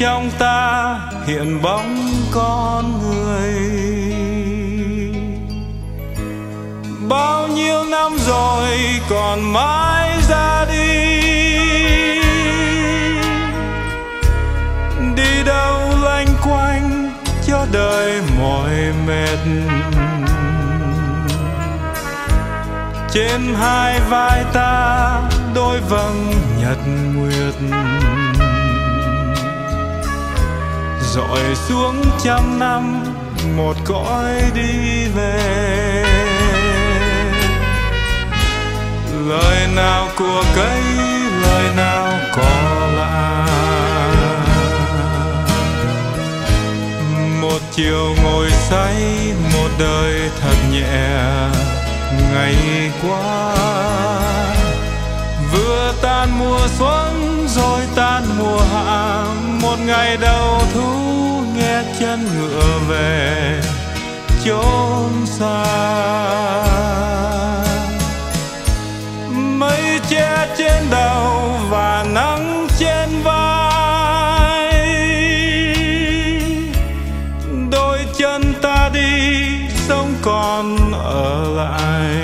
trong ta hiện bóng con người. Bao nhiêu năm rồi còn mãi ra đi. Đi đâu lanh quanh cho đời mỏi mệt. Trên hai vai ta đôi vầng nhật nguyệt dọi xuống trăm năm, một cõi đi về. Lời nào của cây, lời nào có lạ một chiều ngồi say, một đời thật nhẹ, ngày qua. Vừa tan mùa xuân, rồi tan mùa hạ một ngày đầu thu nghe chân ngựa về chốn xa. Mây che trên đầu và nắng trên vai. Đôi chân ta đi, sống còn ở lại.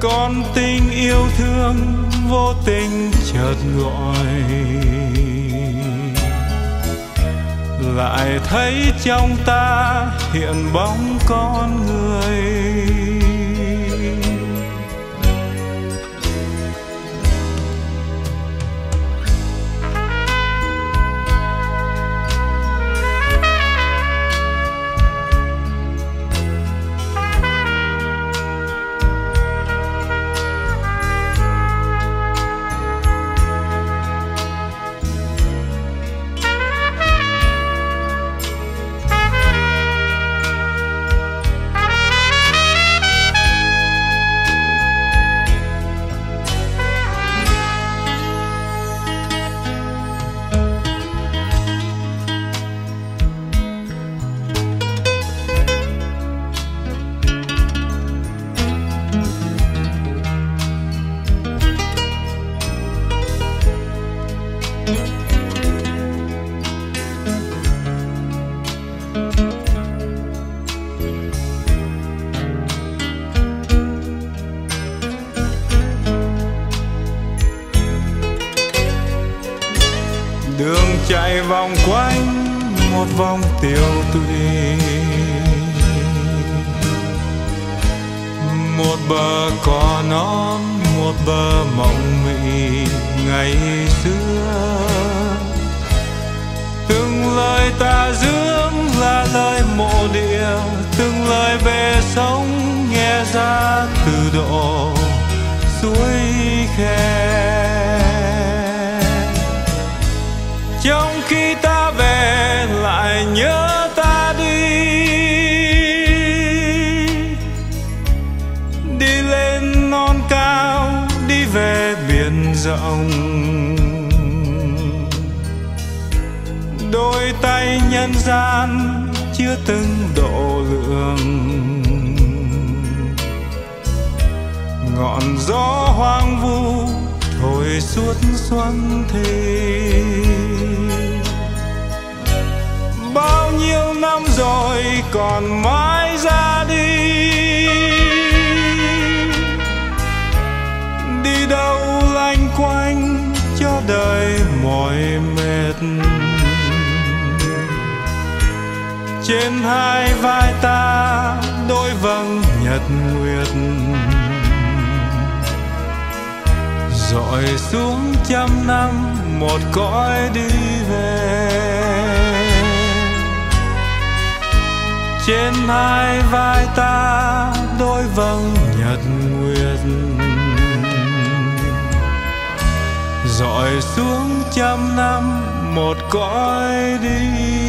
Con tình yêu thương vô tình chợt gọi. Lại thấy trong ta hiện bóng con người. Tuệ một bờ cỏ non, một bờ mộng mị, ngày xưa. Từng lời ta dưỡng là lời mộ địa, từng lời về sống nghe ra từ độ suối khe. Trong khi ta về lại nhớ rộng đôi tay nhân gian chưa từng độ lượng ngọn gió hoang vu thổi suốt xuân thì bao nhiêu năm rồi còn mãi ra đi. Đi đâu quanh cho đời mỏi mệt. Trên hai vai ta đôi vầng nhật nguyệt. Dọi xuống trăm năm một cõi đi về. Trên hai vai ta đôi vầng nhật nguyệt. Dọi xuống trăm năm một cõi đi.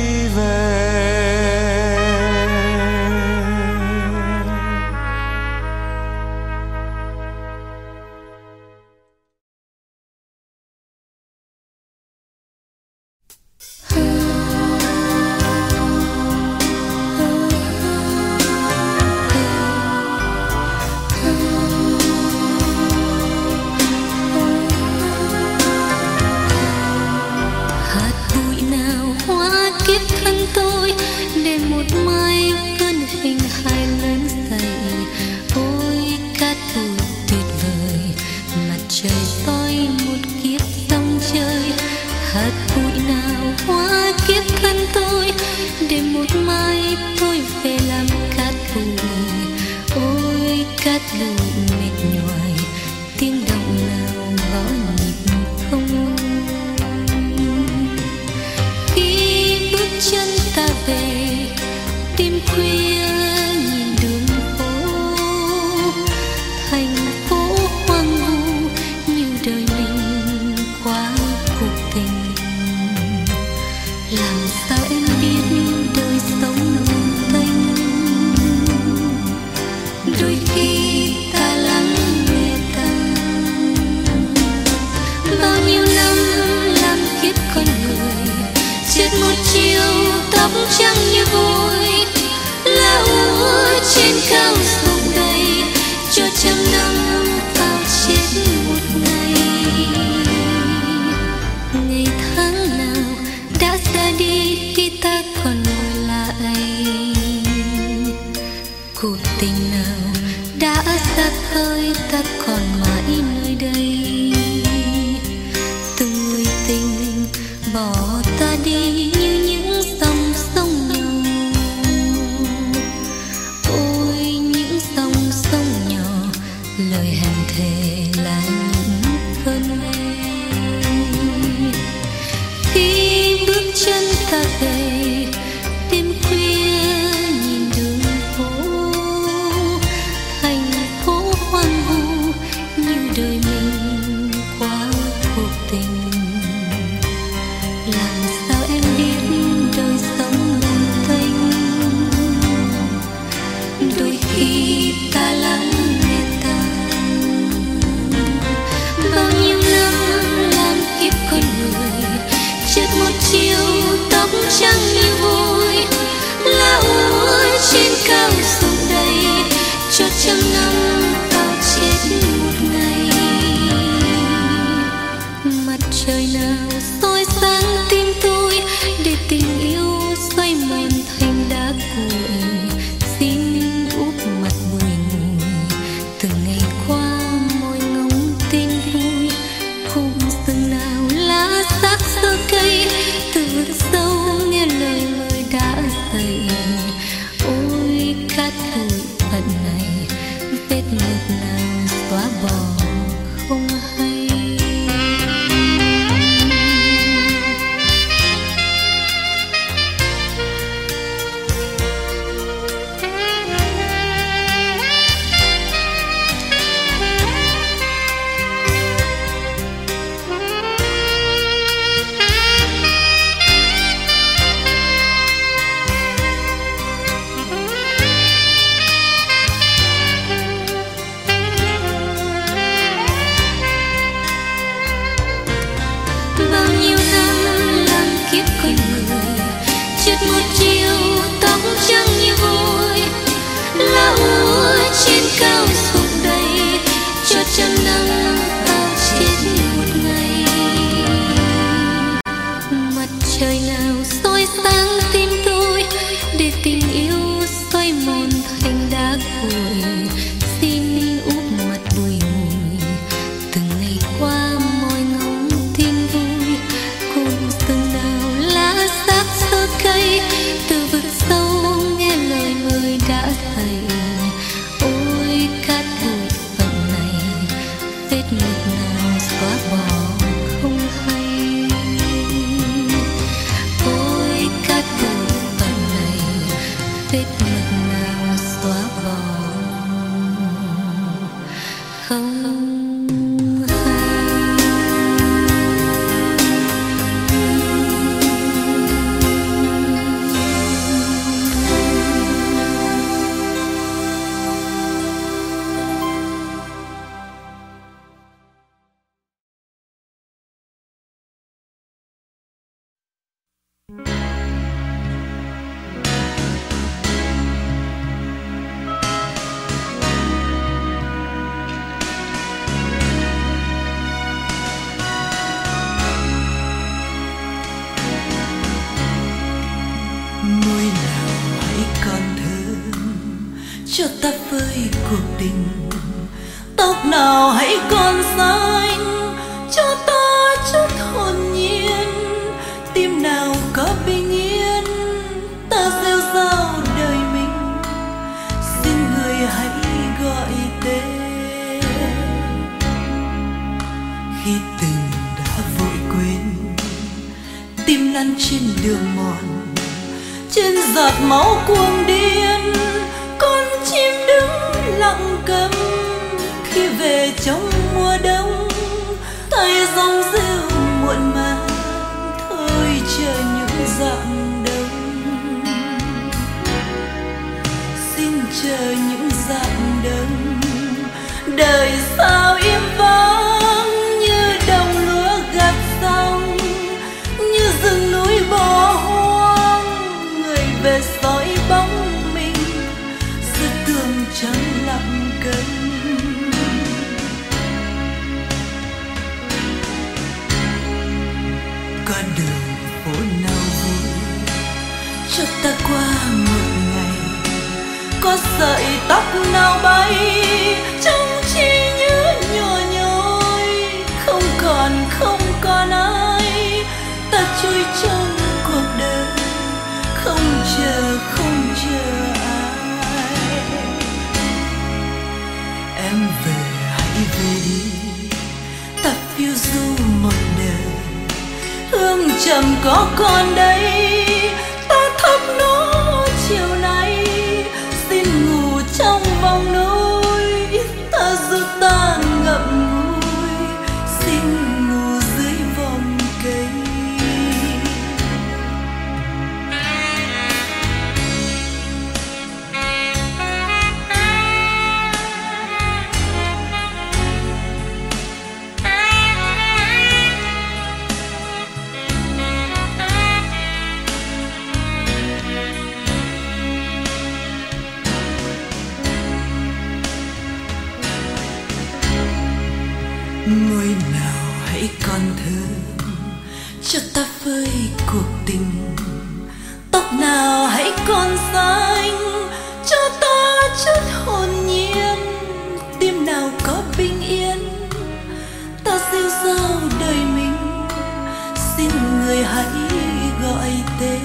đêm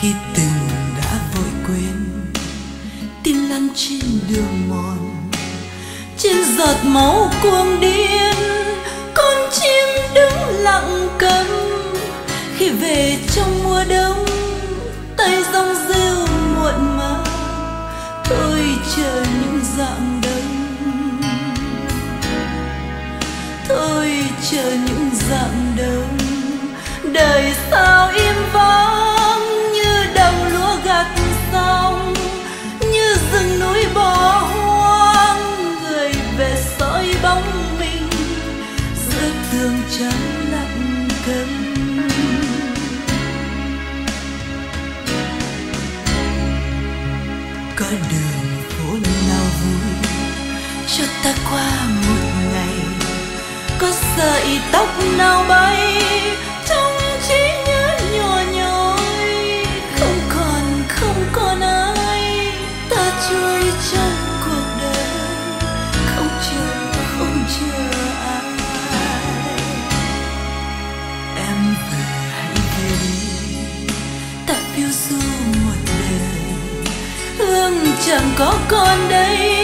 khi từng đã vội quên tim lăn trên đường mòn. Trên giọt máu cuồng điên, con chim đứng lặng câm khi về trong mưa lúc nào bay trong trí nhớ nhỏ nhói, không còn không còn ai ta trôi trong cuộc đời. Không chờ không chờ ai. Em về hãy về đi. Ta yêu du một đời hương chẳng có con đây.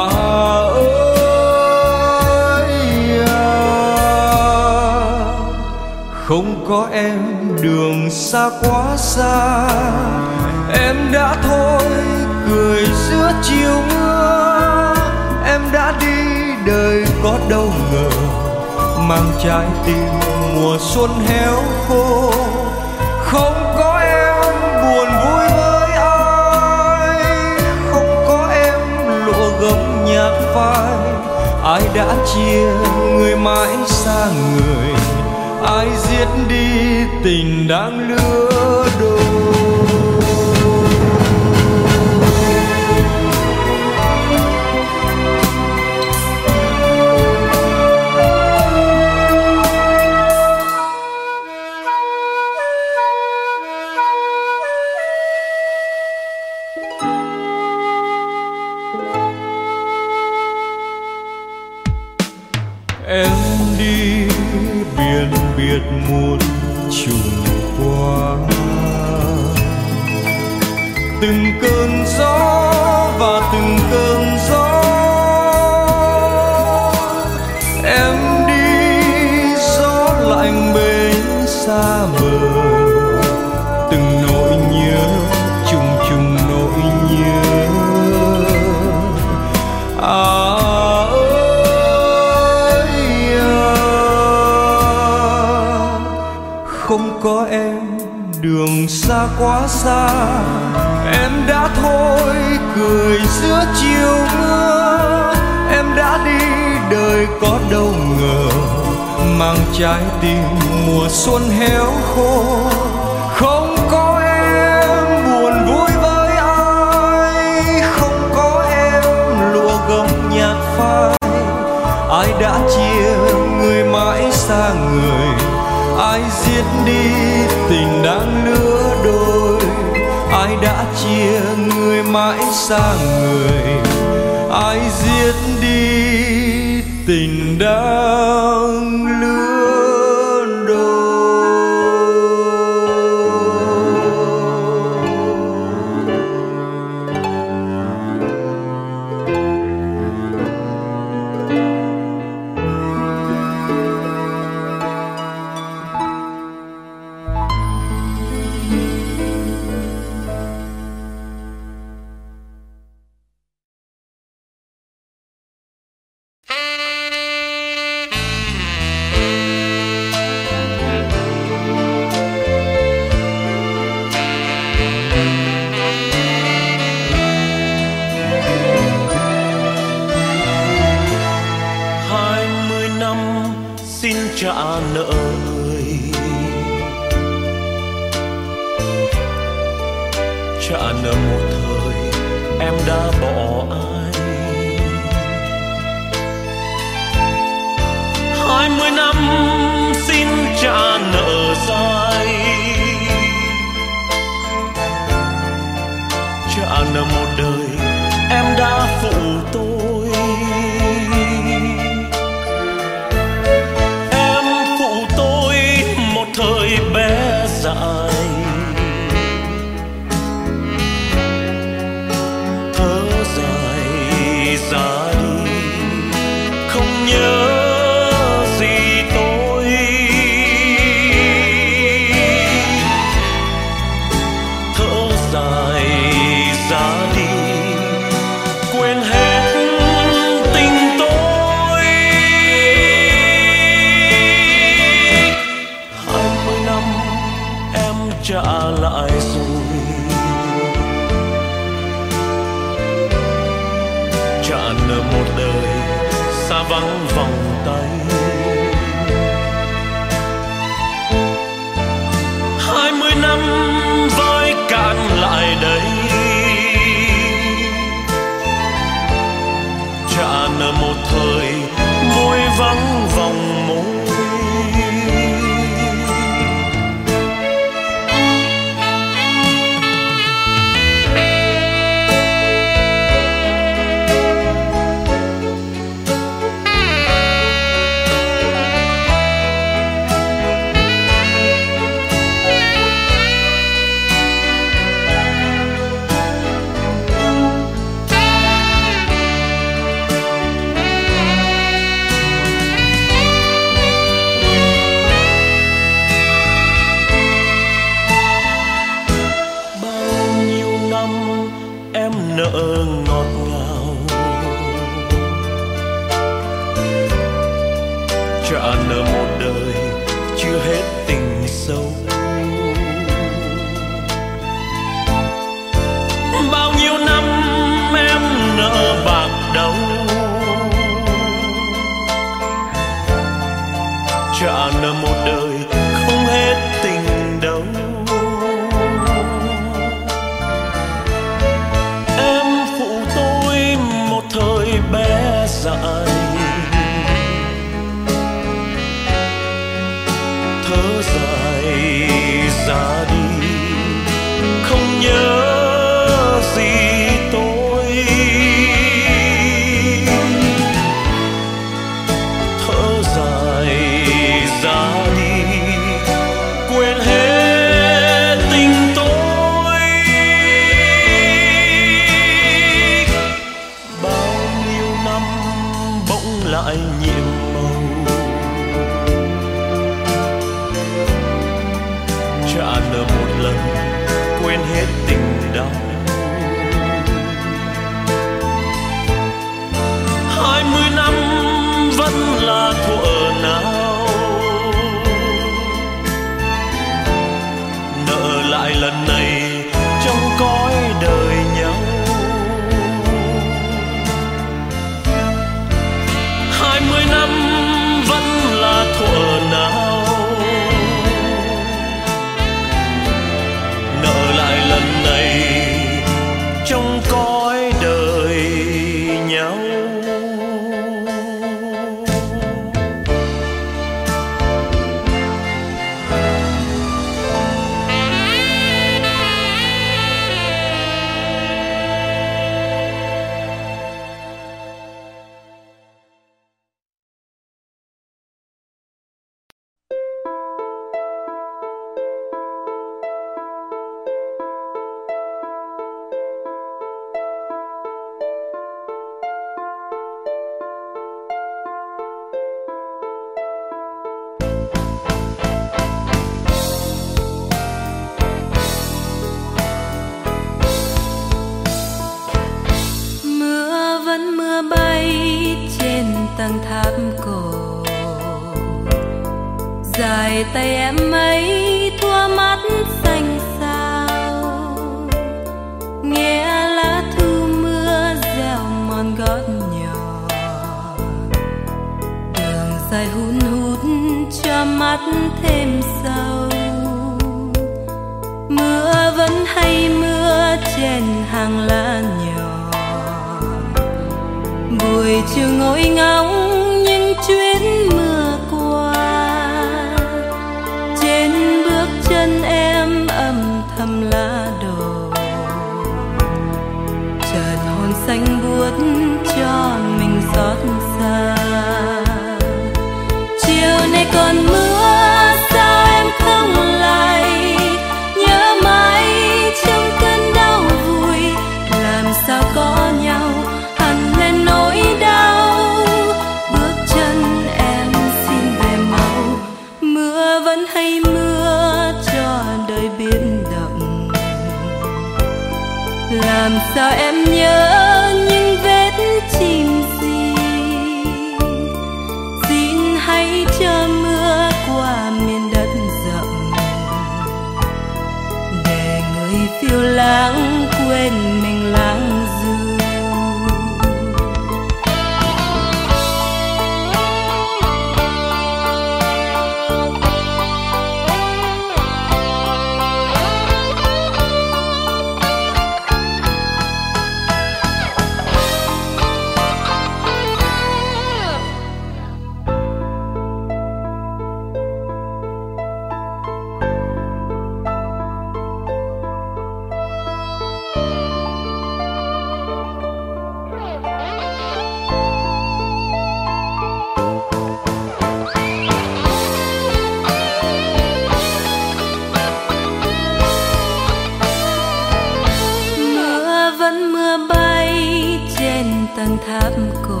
sang tháp cổ.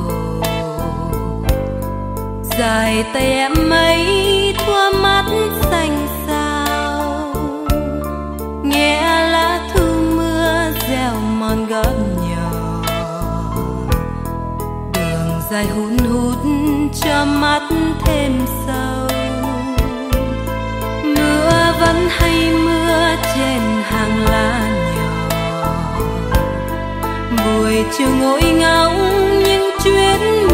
Dài tay em ấy thua mắt xanh sao nghe lá thu mưa gieo mòn gót nhỏ. Đường dài hun hút cho mắt thêm sâu. Mưa vẫn hay mưa trên hàng lá hồi chưa ngồi ngóng những chuyến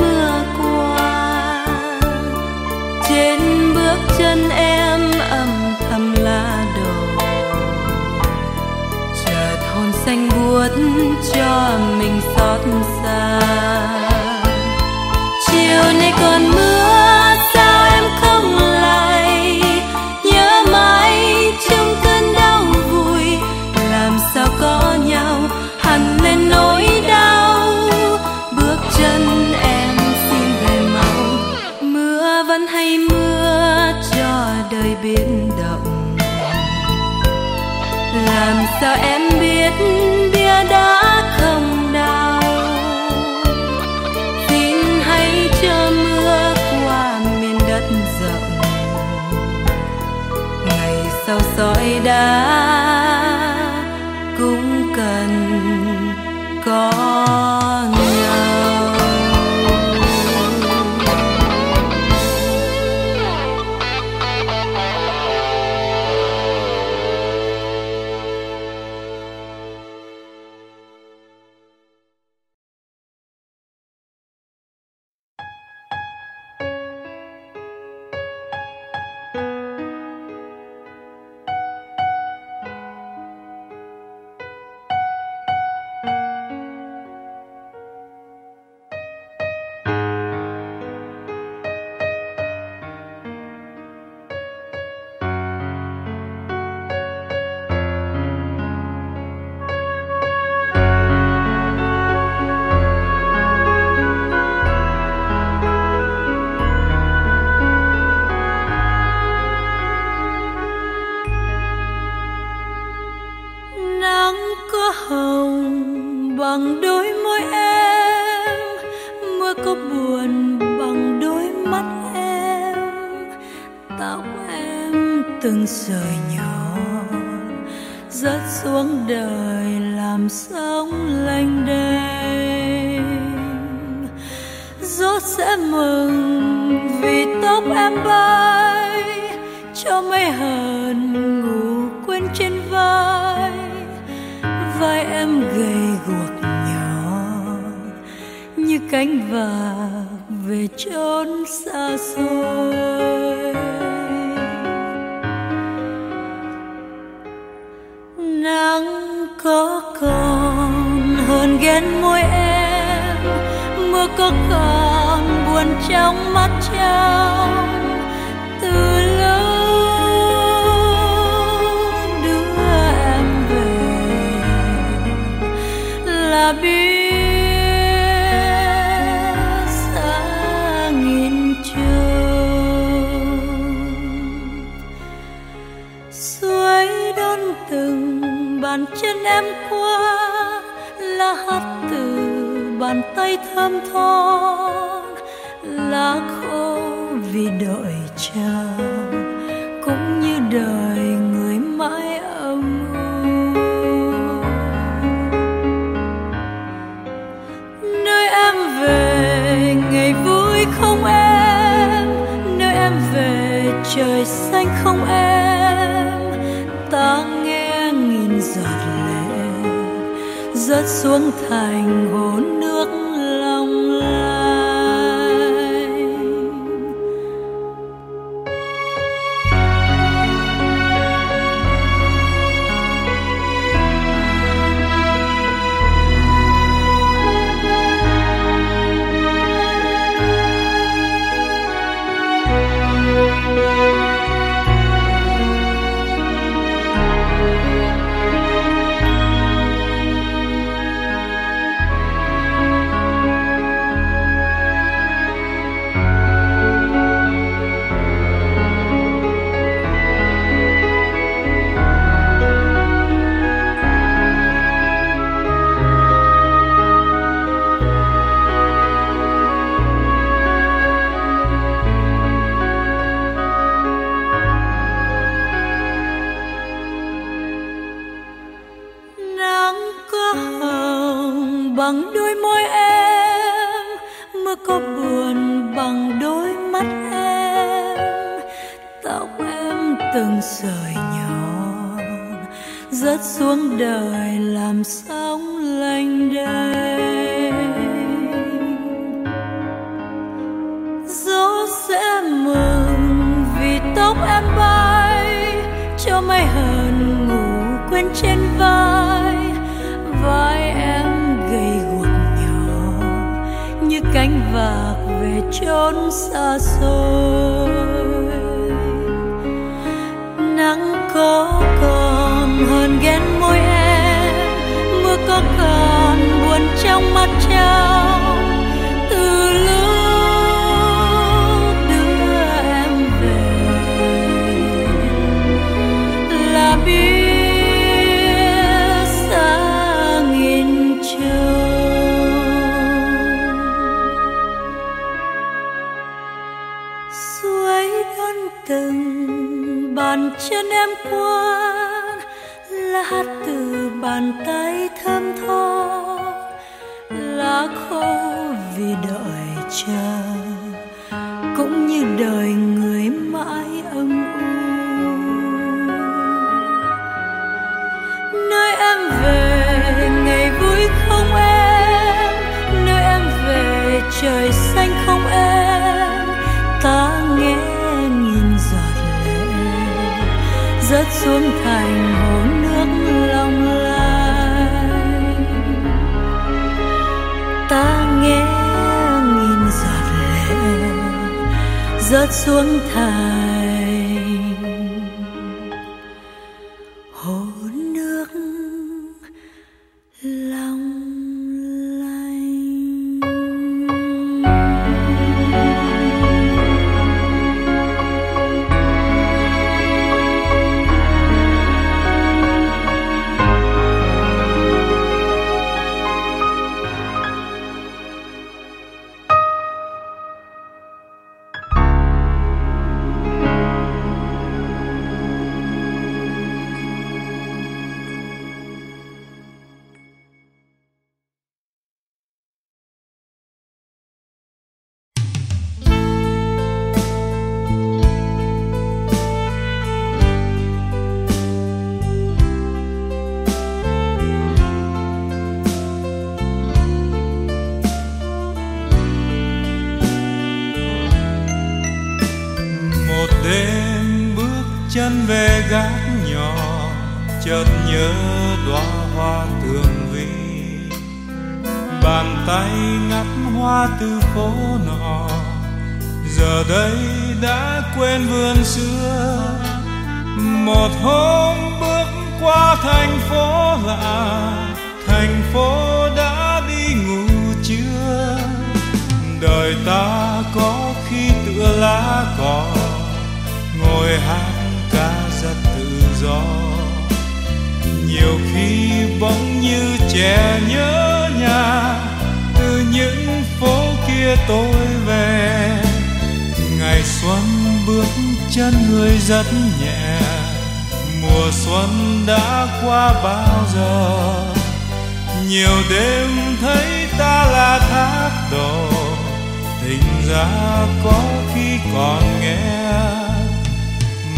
ra có khi còn nghe.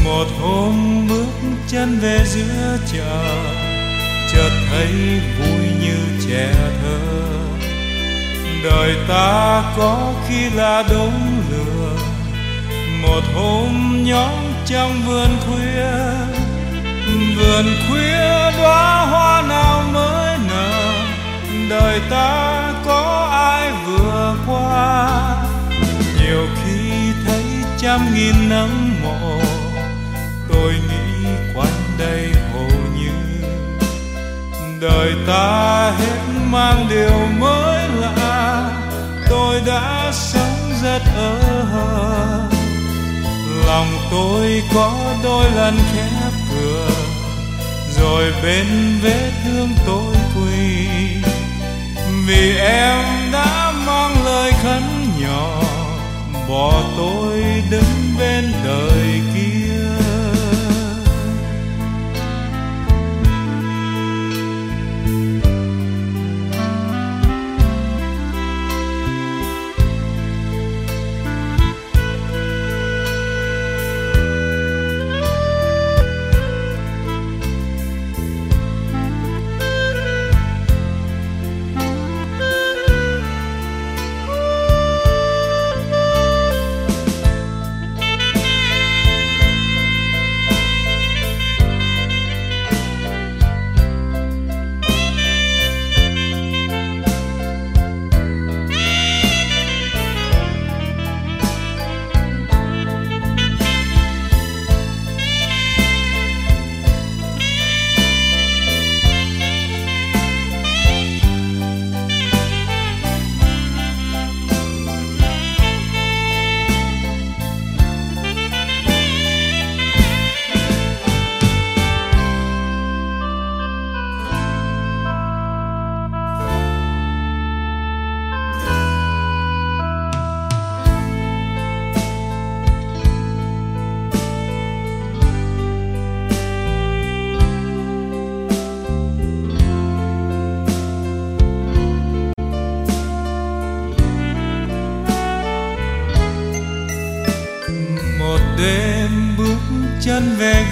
Một hôm bước chân về giữa chợ, chợt thấy vui như trẻ thơ. Đời ta có khi là đống lửa, một hôm nhóm trong vườn khuya. Vườn khuya đóa hoa nào mới nở, đời ta có ai vừa qua? nhiều khi thấy trăm nghìn nắng mộ tôi nghĩ quanh đây hầu như đời ta hết mang điều mới lạ. Tôi đã sống rất ở hờ. Lòng tôi có đôi lần khép cửa, rồi bên vết thương tôi quỳ. Vì em đã mang lời khấn nhỏ bỏ tôi đứng bên đời kia.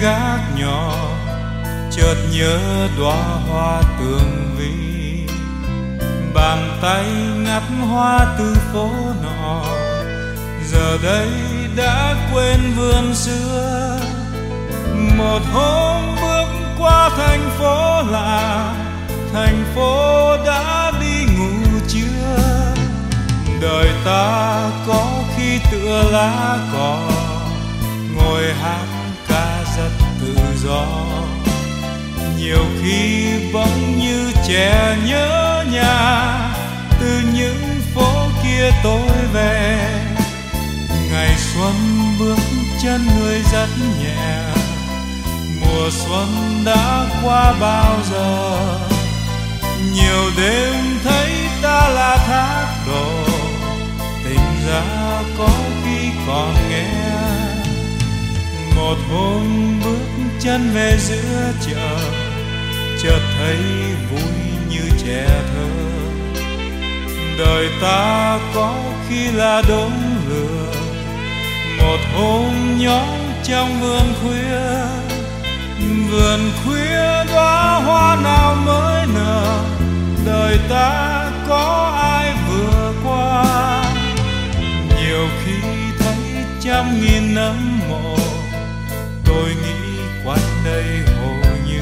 Gác nhỏ chợt nhớ đóa hoa tường vi. Bàn tay ngắt hoa từ phố nọ giờ đây đã quên vườn xưa. Một hôm bước qua thành phố là, thành phố đã đi ngủ chưa đời ta có khi tựa lá cỏ ngồi hát gió. Nhiều khi bỗng như trẻ nhớ nhà, từ những phố kia tôi về. Ngày xuân bước chân người rất nhẹ, mùa xuân đã qua bao giờ? Nhiều đêm thấy ta là thác đổ, tình ra có khi còn nghe. Một hôm bước chân về giữa chợ, chợt thấy vui như trẻ thơ. Đời ta có khi là đốm lửa, một hôm nhóm trong vườn khuya vườn khuya đóa hoa nào mới nở. Đời ta có ai vừa qua? Nhiều khi thấy trăm nghìn năm đây hầu như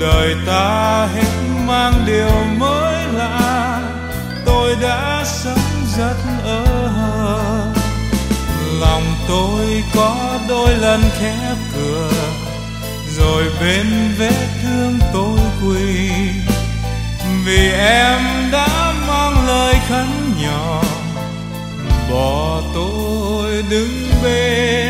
đời ta hết mang điều mới lạ. Tôi đã sống rất ơ hờ. Lòng tôi có đôi lần khép cửa, rồi bên vết thương tôi quỳ. Vì em đã mang lời khấn nhỏ, bỏ tôi đứng bên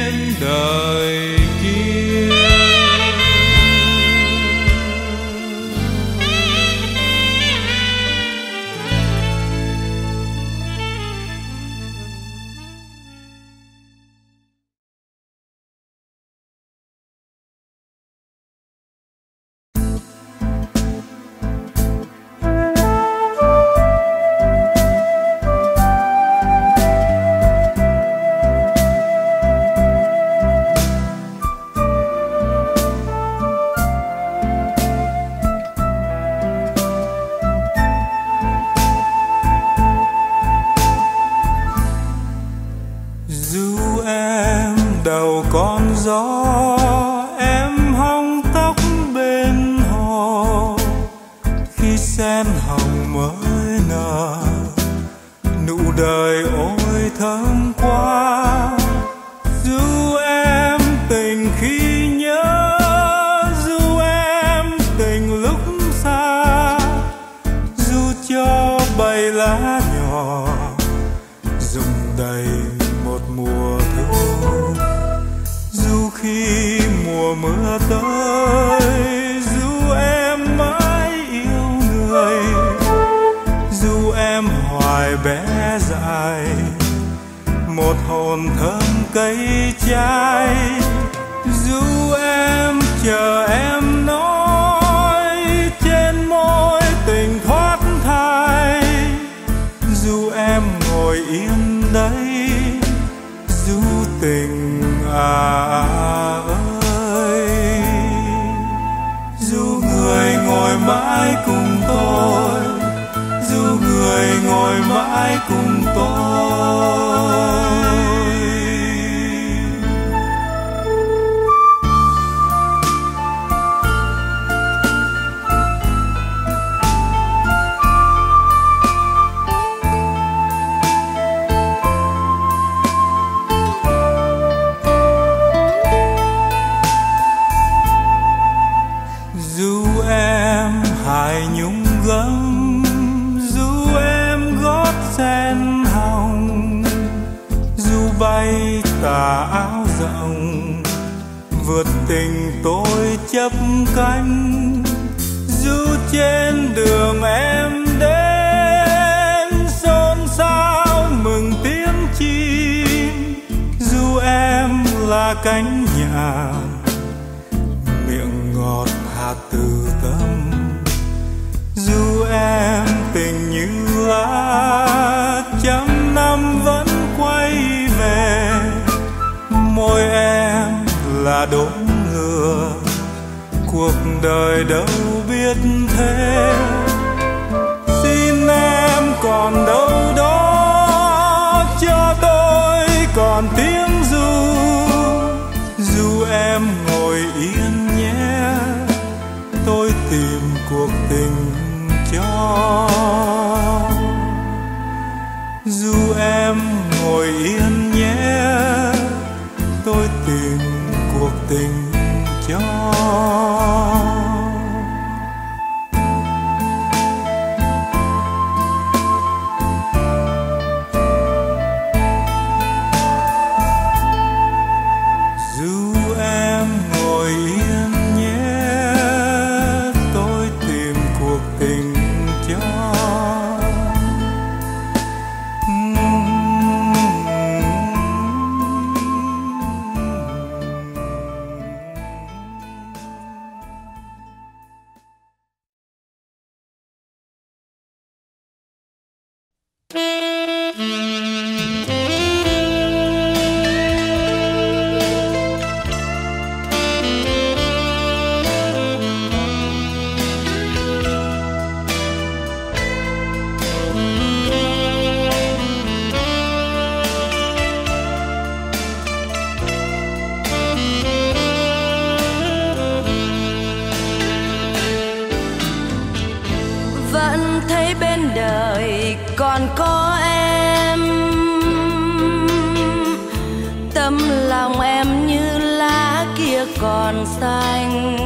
lòng em như lá kia còn xanh.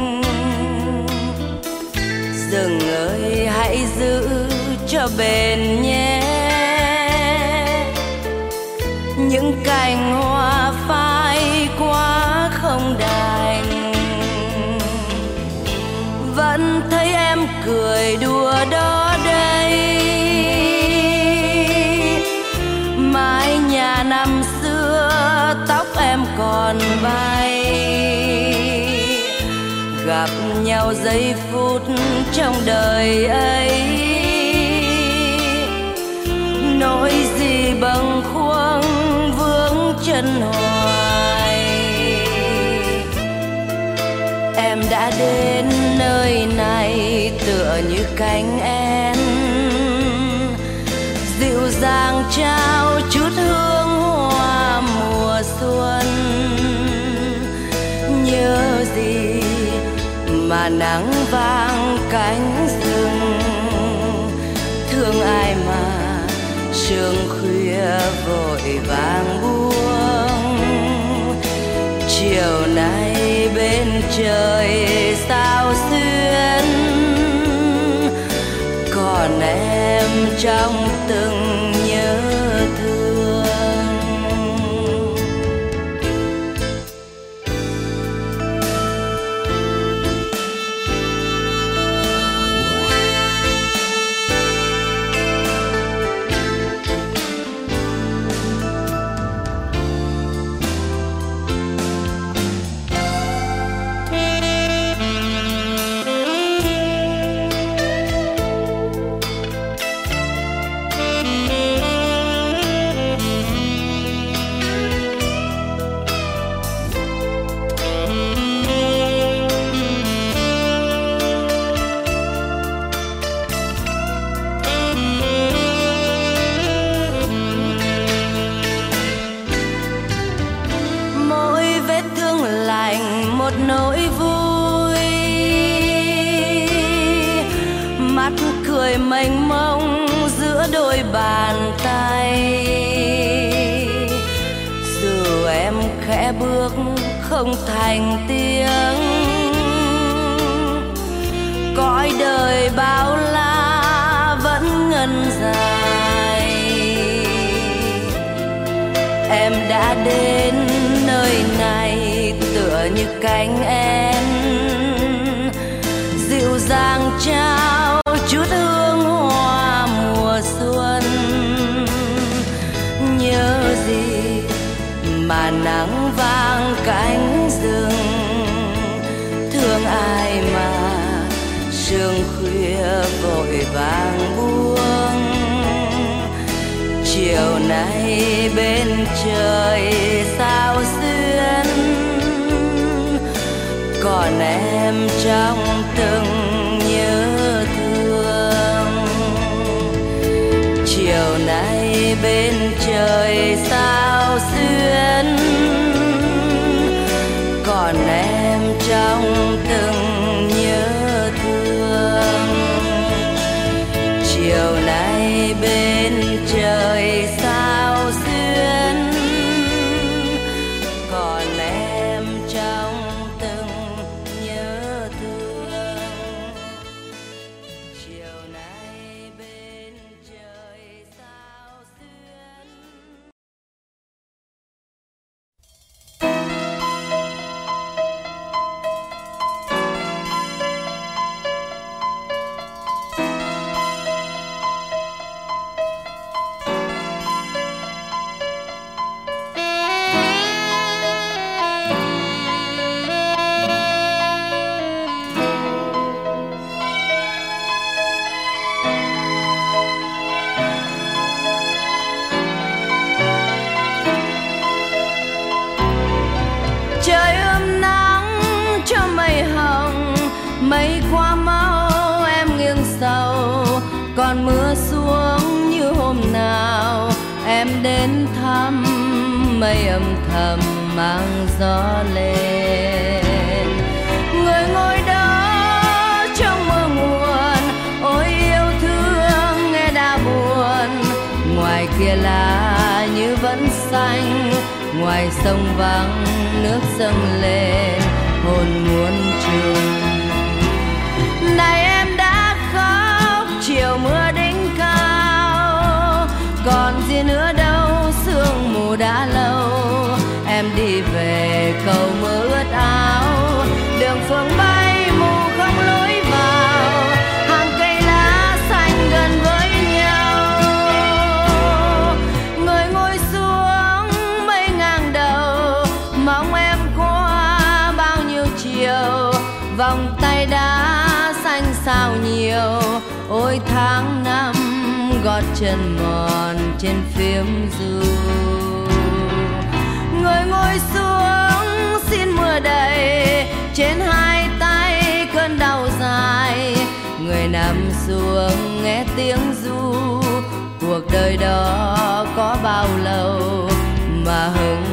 Rừng ơi, hãy giữ cho bền nhé. Những cành hoa phai quá không đành. Vẫn thấy em cười đùa còn bay gặp nhau giây phút trong đời ấy. Nỗi gì bằng khuâng vướng chân hoài. Em đã đến nơi này tựa như cánh én. Dịu dàng trao chút hương gì mà nắng vang cánh rừng? Thương ai mà sương khuya vội vàng buông? Chiều nay bên trời sao xuyên? Còn em trong từng anh em. Dịu dàng trao chút hương hoa mùa xuân. Nhớ gì mà nắng vàng cánh rừng. Thương ai mà sương khuya vội vàng buông. Chiều nay bên em trong từng nhớ thương. Chiều nay bên trời xa đến thăm, mây âm thầm mang gió lên. Người ngồi đó trong mưa nguồn ôi yêu thương nghe đã buồn. Ngoài kia là như vẫn xanh, ngoài sông vắng nước dâng lên. Hồn muốn trường đi về cầu mưa ướt áo. Đường phương bay mù không lối vào, hàng cây lá xanh gần với nhau. Người ngồi xuống mây ngang đầu, mong em qua bao nhiêu chiều. Vòng tay đã xanh sao nhiều, ôi tháng năm gót chân mòn trên phím du rơi xuống, xin mưa đầy. Trên hai tay cơn đau dài, người nằm xuống nghe tiếng ru cuộc đời đó có bao lâu mà hững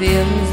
mòn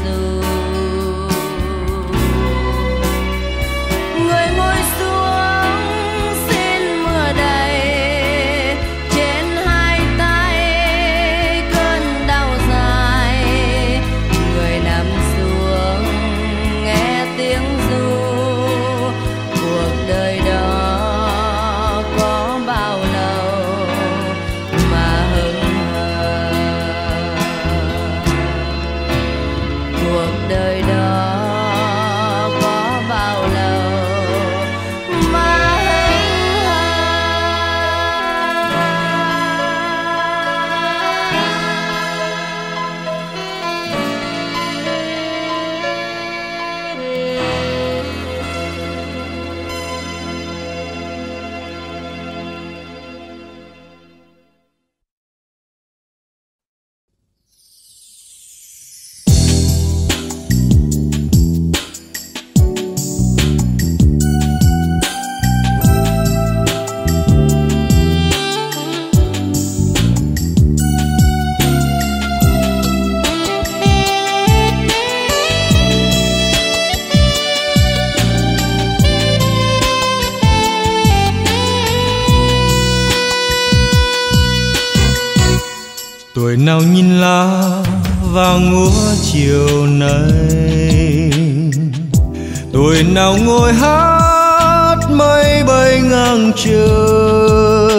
tuổi nào ngồi hát mây bay ngang trời.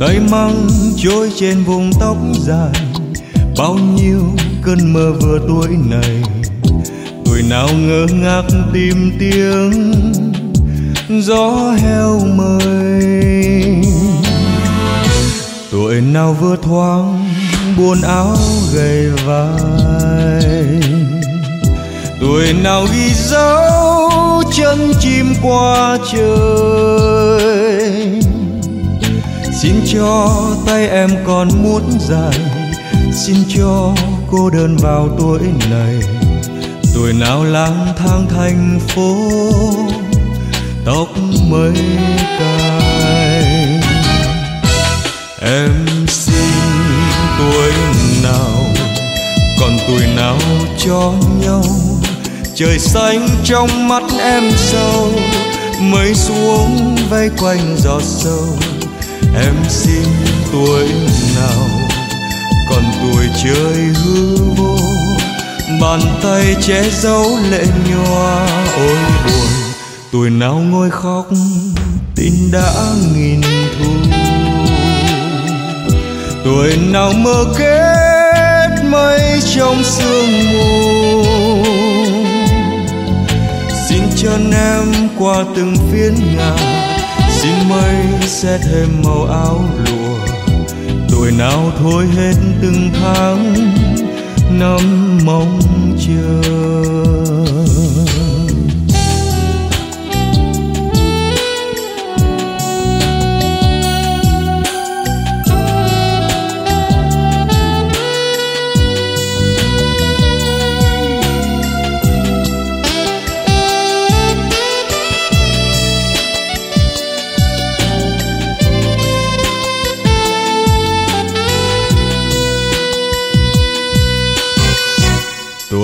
Tay măng trôi trên vùng tóc dài, bao nhiêu cơn mơ vừa tuổi này. Tuổi nào ngơ ngác tìm tiếng gió heo mời. tuổi nào vừa thoáng, buồn áo gầy vai tuổi nào ghi dấu chân chim qua trời. Xin cho tay em còn muốn dài. Xin cho cô đơn vào tuổi này. Tuổi nào lang thang thành phố, tóc mới cài em xin tuổi nào, còn tuổi nào cho nhau? Trời xanh trong mắt em sâu mới xuống vây quanh giọt sâu. Em xin tuổi nào, còn tuổi chơi hư vô, bàn tay che giấu lệ nhòa. Ôi buồn, tuổi nào ngồi khóc, tin đã nghìn thu. Tuổi nào mơ kết mây trong sương mù chân em qua từng phiến ngả, xin mây sẽ thêm màu áo lụa. Tuổi nào thôi hết từng tháng năm mong chờ.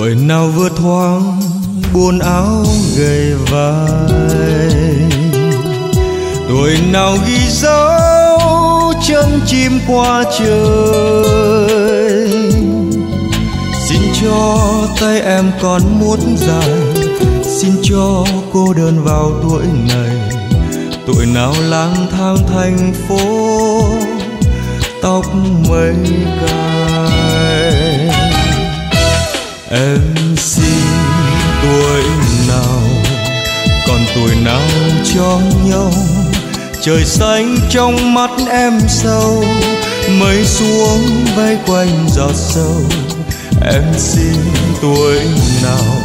Tuổi nào vừa thoáng buồn áo gầy vai. Tuổi nào ghi dấu, chân chim qua trời. Xin cho tay em còn muốn dài, xin cho cô đơn vào tuổi này. Tuổi nào lang thang thành phố, tóc mây cao em xin tuổi nào, còn tuổi nào cho nhau? Trời xanh trong mắt em sâu mây xuống vây quanh giọt sâu. Em xin tuổi nào,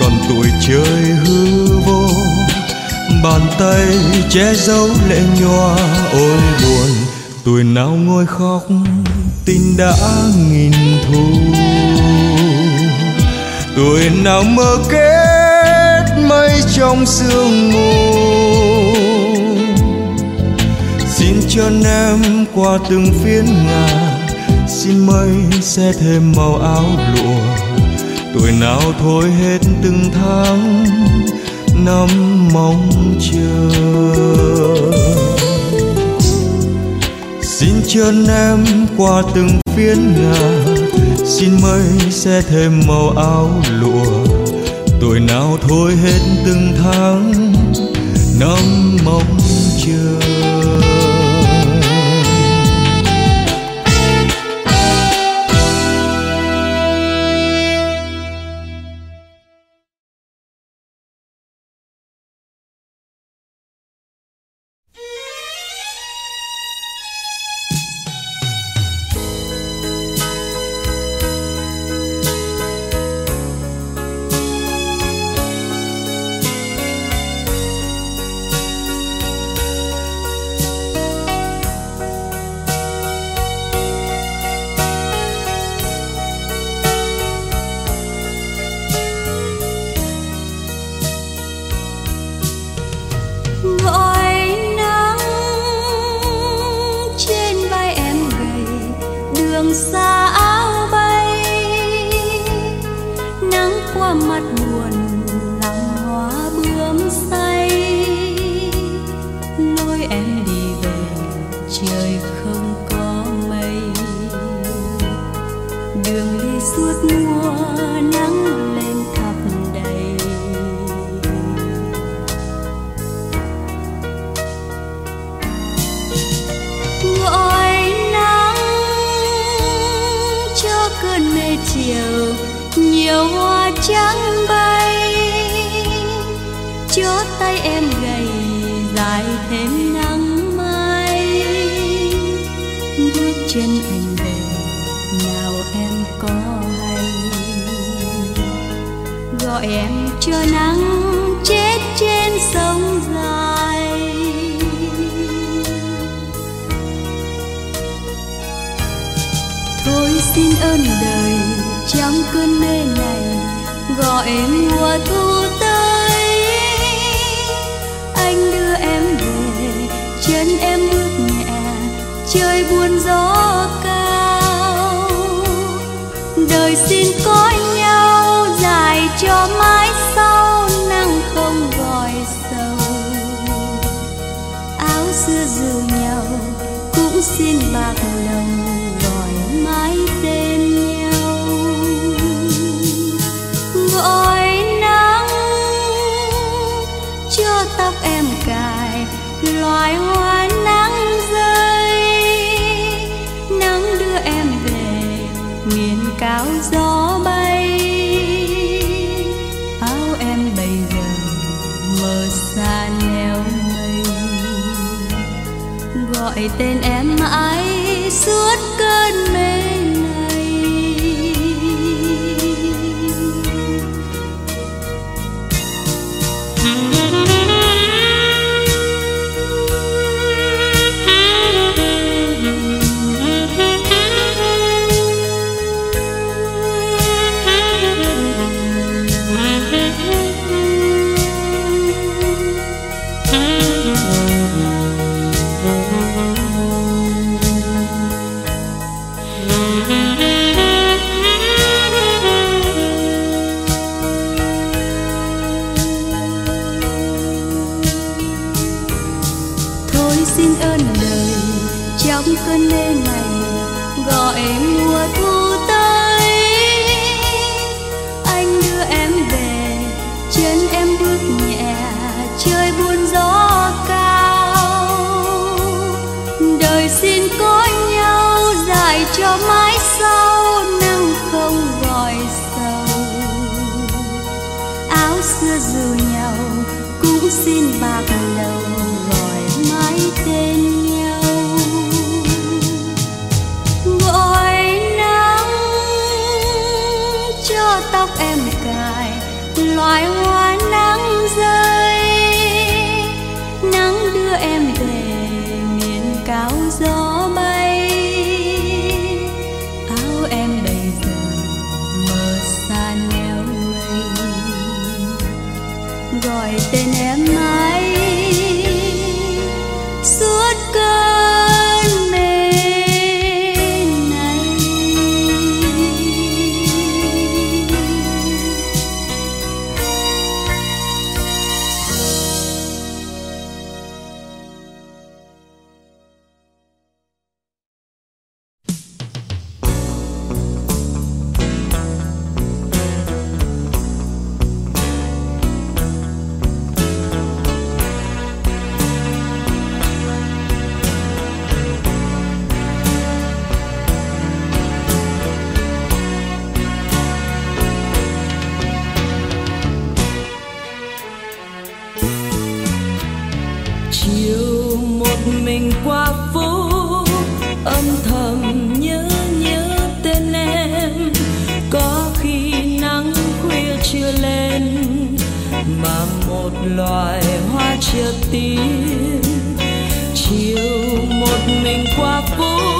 còn tuổi chơi hư vô? Bàn tay che giấu lệ nhòa, ôi buồn. Tuổi nào ngồi khóc tình đã nghìn thu? Tuổi nào mơ kết mây trong sương mù? Xin cho em qua từng phiến ngà xin mây sẽ thêm màu áo lụa. Tuổi nào thôi hết từng tháng, năm mong chờ. Xin chân em qua từng phiến ngà xin mây sẽ thêm màu áo lụa. Tuổi nào thôi hết từng tháng, năm mong chờ. Đường gọi mùa thu tới. Anh đưa em về, chân em bước nhẹ, trời buồn gió cao. Đời xin có nhau, dài cho mãi sau, nắng không gọi sầu. Áo xưa dù nhau, cũng xin bạc lòng suara chiều một mình qua phố, âm thầm nhớ nhớ tên em. Có khi nắng khuya chưa lên, mà một loài hoa chưa tím chiều một mình qua phố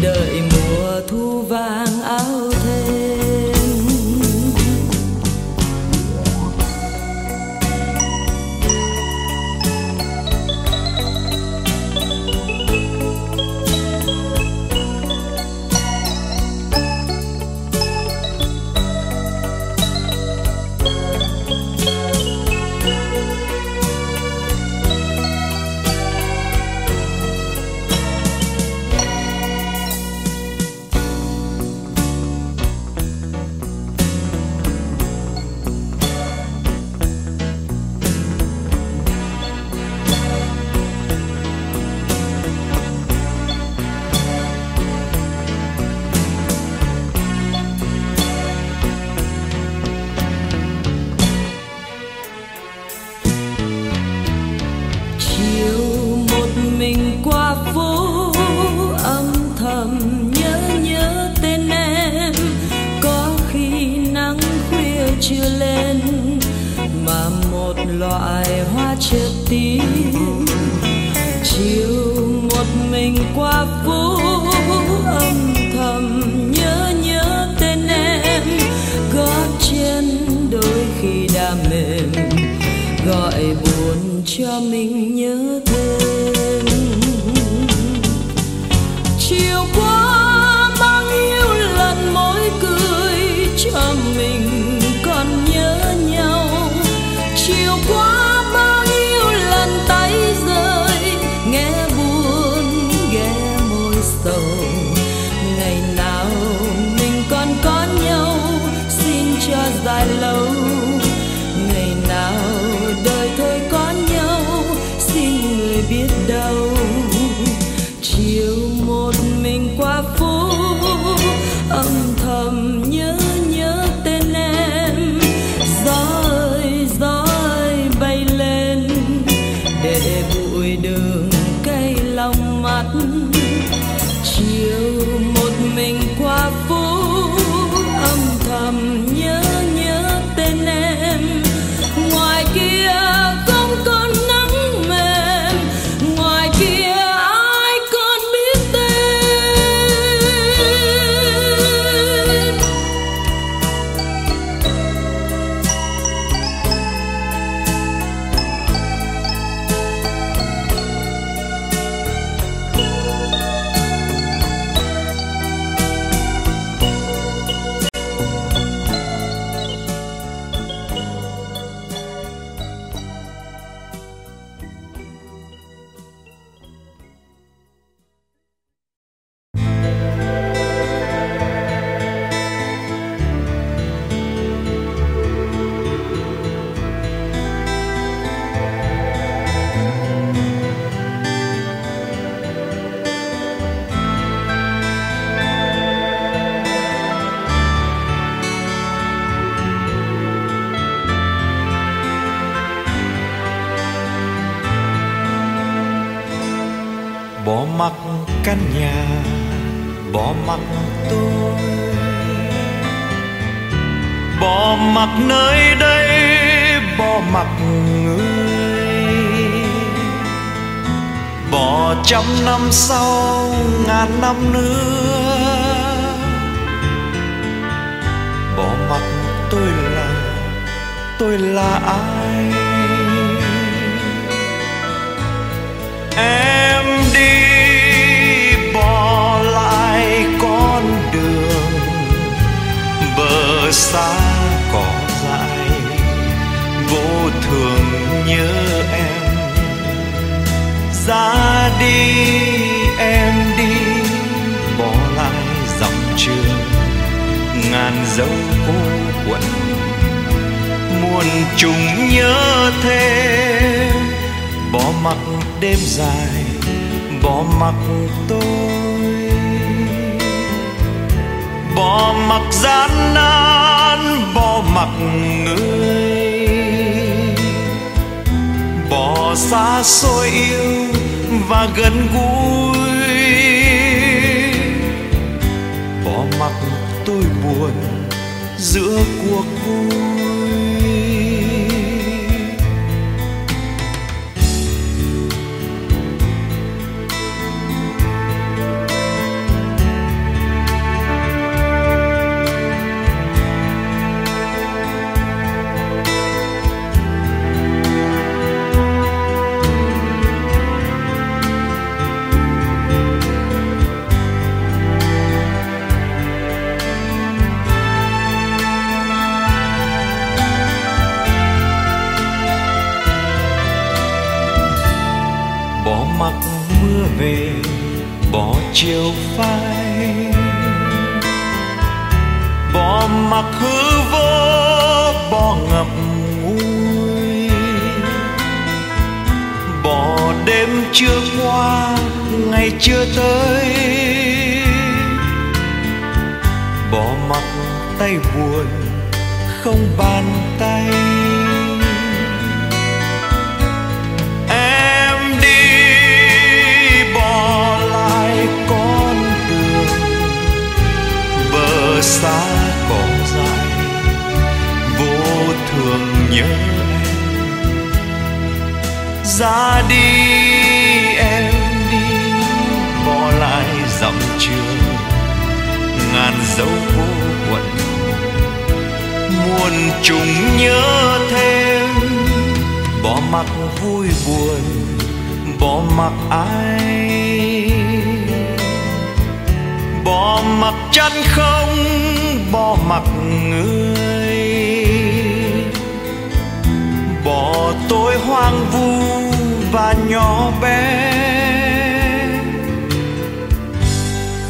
the căn nhà, bỏ mặc tôi. Bỏ mặc nơi đây, bỏ mặc người. Bỏ trăm năm sau, ngàn năm nữa. Bỏ mặc tôi là tôi là ai? Em xa cỏ dại, vô thường nhớ em. Ra đi, em đi, bỏ lại dòng trường ngàn dấu cô quạnh muôn trùng nhớ thêm, bỏ mặc đêm dài, bỏ mặc tôi. Bỏ mặc gian nan người. Bỏ xa xôi yêu và gần gũi. Bỏ mặc tôi buồn giữa cuộc bỏ hư vô bỏ ngập ngùi. Bỏ đêm chưa qua, ngày chưa tới. Bỏ mặc tay buồn, không bàn tay. Ra đi, em đi, bỏ lại dặm trường ngàn dấu vô quận muôn trùng nhớ thêm, bỏ mặc vui buồn, bỏ mặc ai. Bỏ mặc chân không, bỏ mặc người. Bỏ tôi hoang vu và nhỏ bé.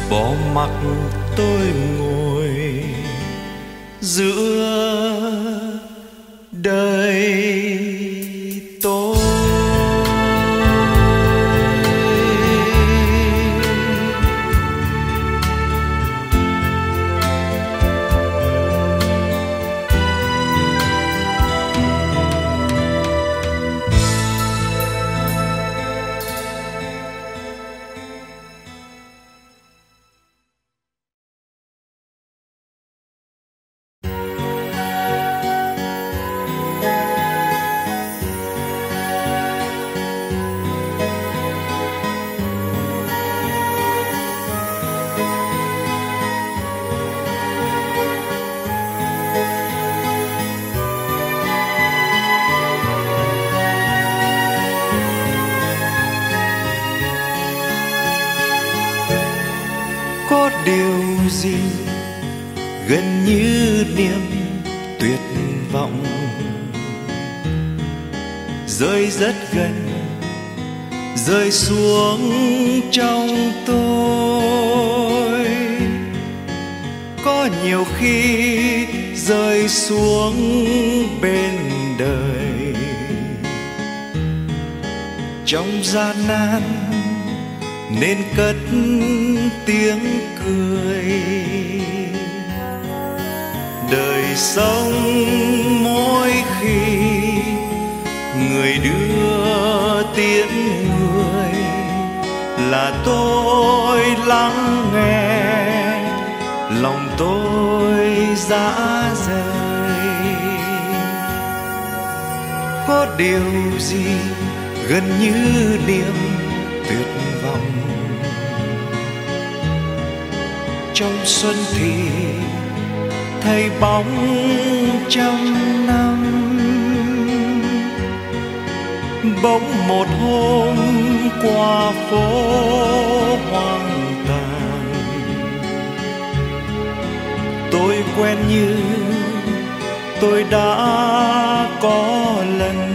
Bỏ mặc tôi ngồi giữa điều gì gần như niềm tuyệt vọng. Rơi rất gần, rơi xuống trong tôi. Có nhiều khi rơi xuống bên đời. Trong gian nan nên cất tiếng sống mỗi khi người đưa tiếng người là tôi lắng nghe, lòng tôi dã rời. Có điều gì gần như niềm tuyệt vọng? Trong xuân thì thấy bóng trăm năm. Bỗng một hôm qua phố hoang tàn. Tôi quen như tôi đã có lần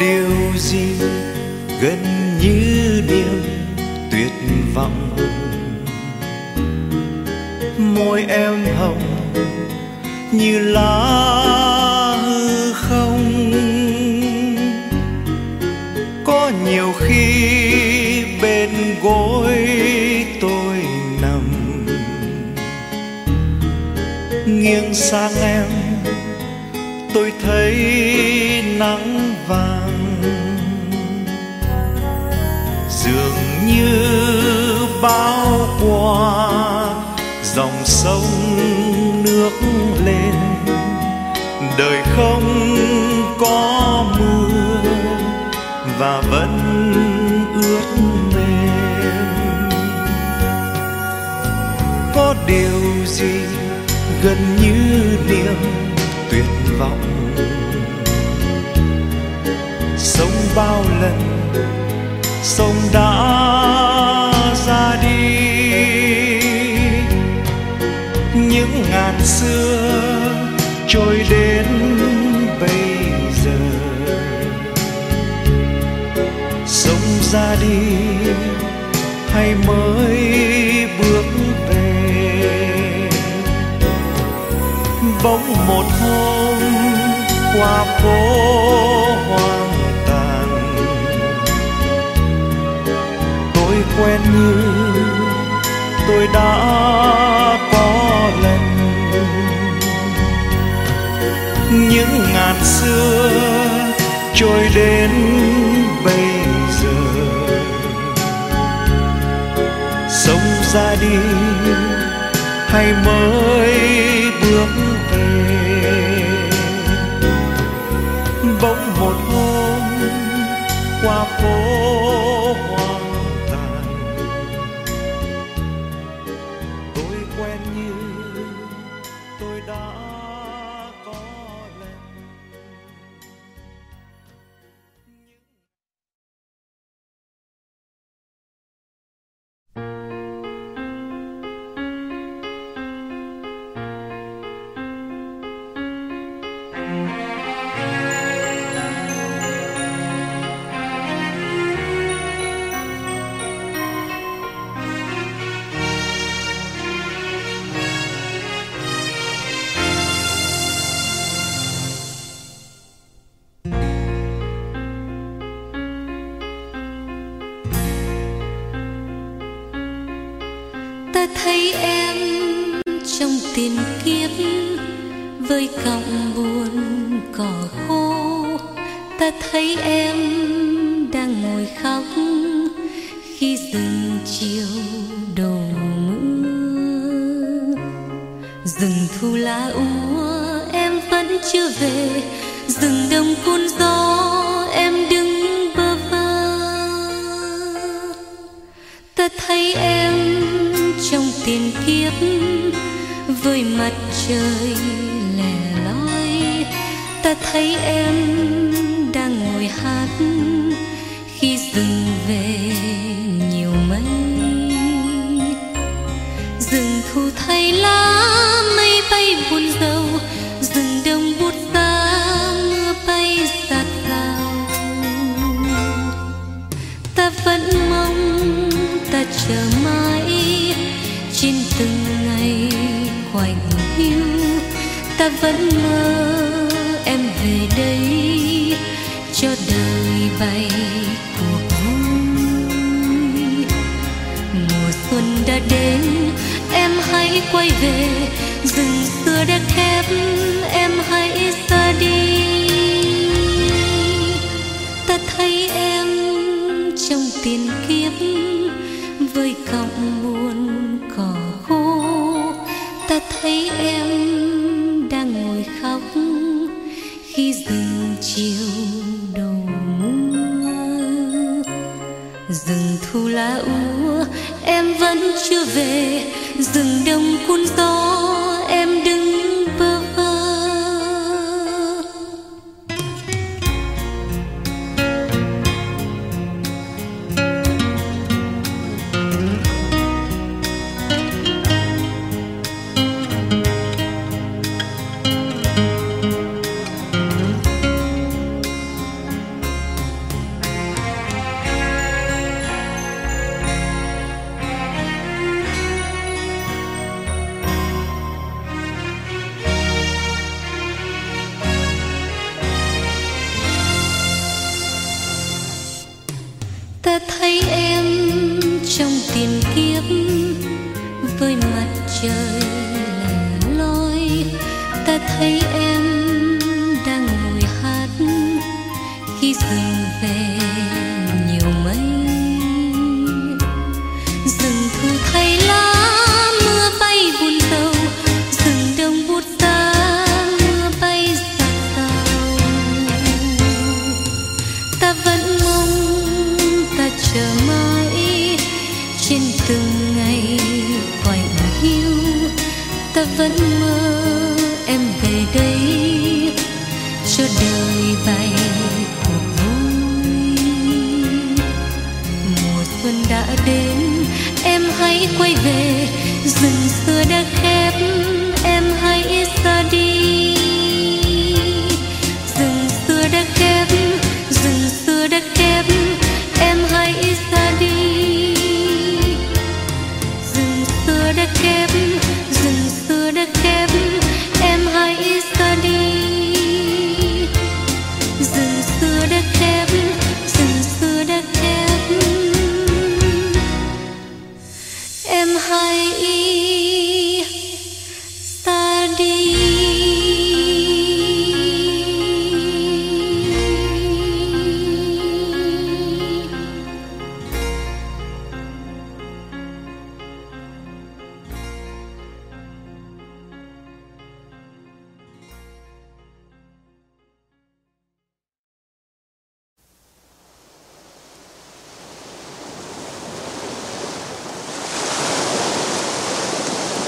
điều gì gần như niềm tuyệt vọng? Môi em hồng như lá hư không. Có nhiều khi bên gối tôi nằm, nghiêng sang em, tôi thấy nắng bao qua dòng sông nước lên, đời không có mưa và vẫn ướt mềm có điều gì gần như niềm tuyệt vọng? Sống bao lần bỗng một hôm qua phố hoang tàn. Tôi quen như tôi đã có lần. Những ngàn xưa trôi đến bây giờ. Sống ra đi hay mới bước 啊，佛。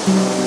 Trời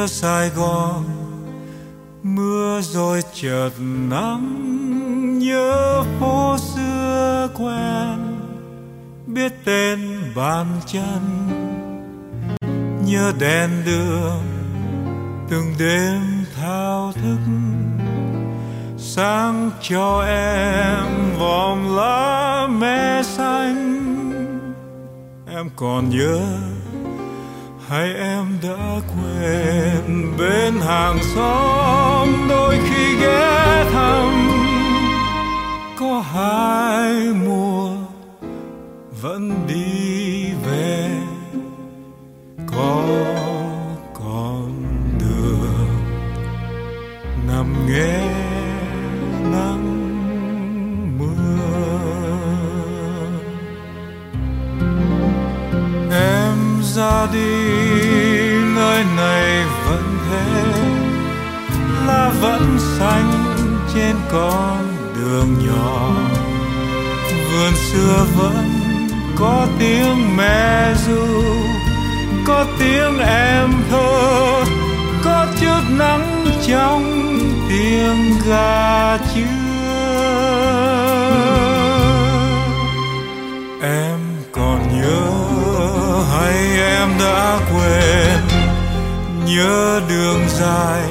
nhớ Sài Gòn. Mưa rồi chợt nắng nhớ phố xưa quen, biết tên bàn chân. Nhớ đèn đường, từng đêm thao thức. Sáng cho em vòng lá me xanh. Em còn nhớ hay em đã quên bên hàng xóm đôi khi ghé thăm. Có hai mùa vẫn đi về, có con đường nằm nghe. Ra đi, nơi này vẫn thế. Lá vẫn xanh trên con đường nhỏ. Vườn xưa vẫn có tiếng mẹ ru, có tiếng em thơ, có chút nắng trong tiếng gà chưa em còn nhớ hay em đã quên? Nhớ đường dài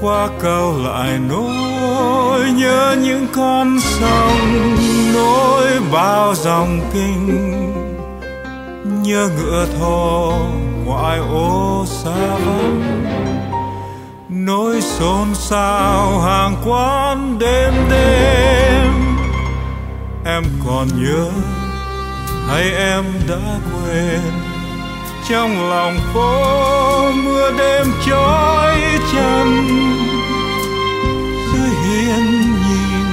qua cầu lại nỗi nhớ những con sông nối bao dòng kinh. Nhớ ngựa thồ ngoại ô xa vắng nỗi xôn xao hàng quán đêm đêm. Em còn nhớ hay em đã quên trong lòng phố mưa đêm trói chân dưới hiên nhìn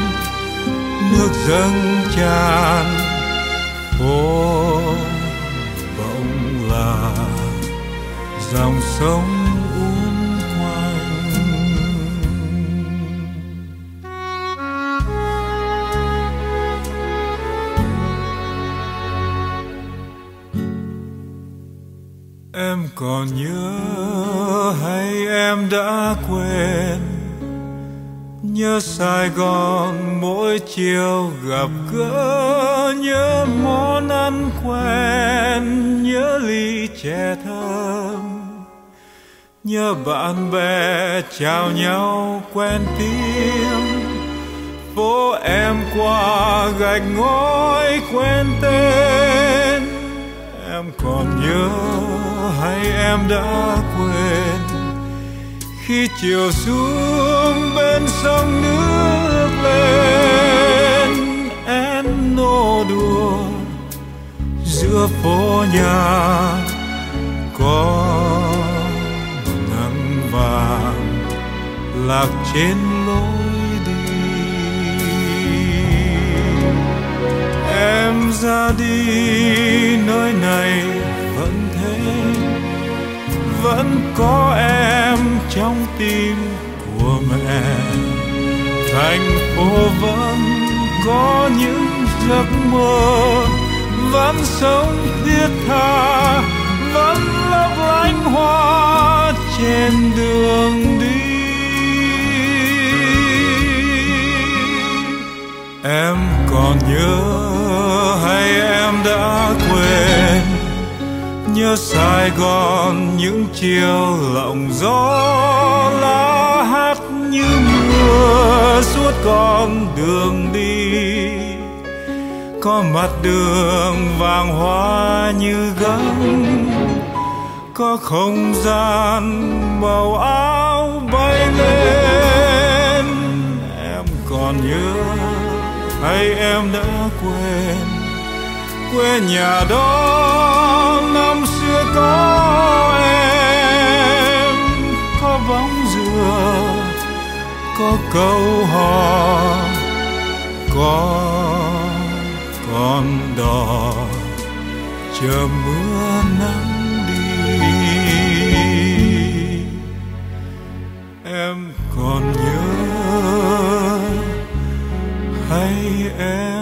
nước dâng tràn, phố bỗng là dòng sông. Còn nhớ hay em đã quên? Nhớ Sài Gòn mỗi chiều gặp gỡ, nhớ món ăn quen, nhớ ly chè thơm. Nhớ bạn bè chào nhau quen tiếng. Phố em qua gạch ngói quen tên. Em còn nhớ hay em đã quên? Khi chiều xuống bên sông nước lên em nô đùa. Giữa phố nhà có nắng vàng, lạc trên lối đi. Em ra đi nơi này vẫn có em trong tim của mẹ. Thành phố vẫn có những giấc mơ, vẫn sống thiết tha, vẫn lấp lánh hoa trên đường đi. Em còn nhớ nhớ sài gòn, những chiều lộng gió lá hát như mưa, suốt con đường đi. Có mặt đường vàng hoa như gấm, có không gian màu áo bay lên. Em còn nhớ, hay em đã quên? Quê nhà đó, năm xưa có em, có bóng dừa, có câu hò, có con đò. Chờ mưa nắng đi, em còn nhớ hay em?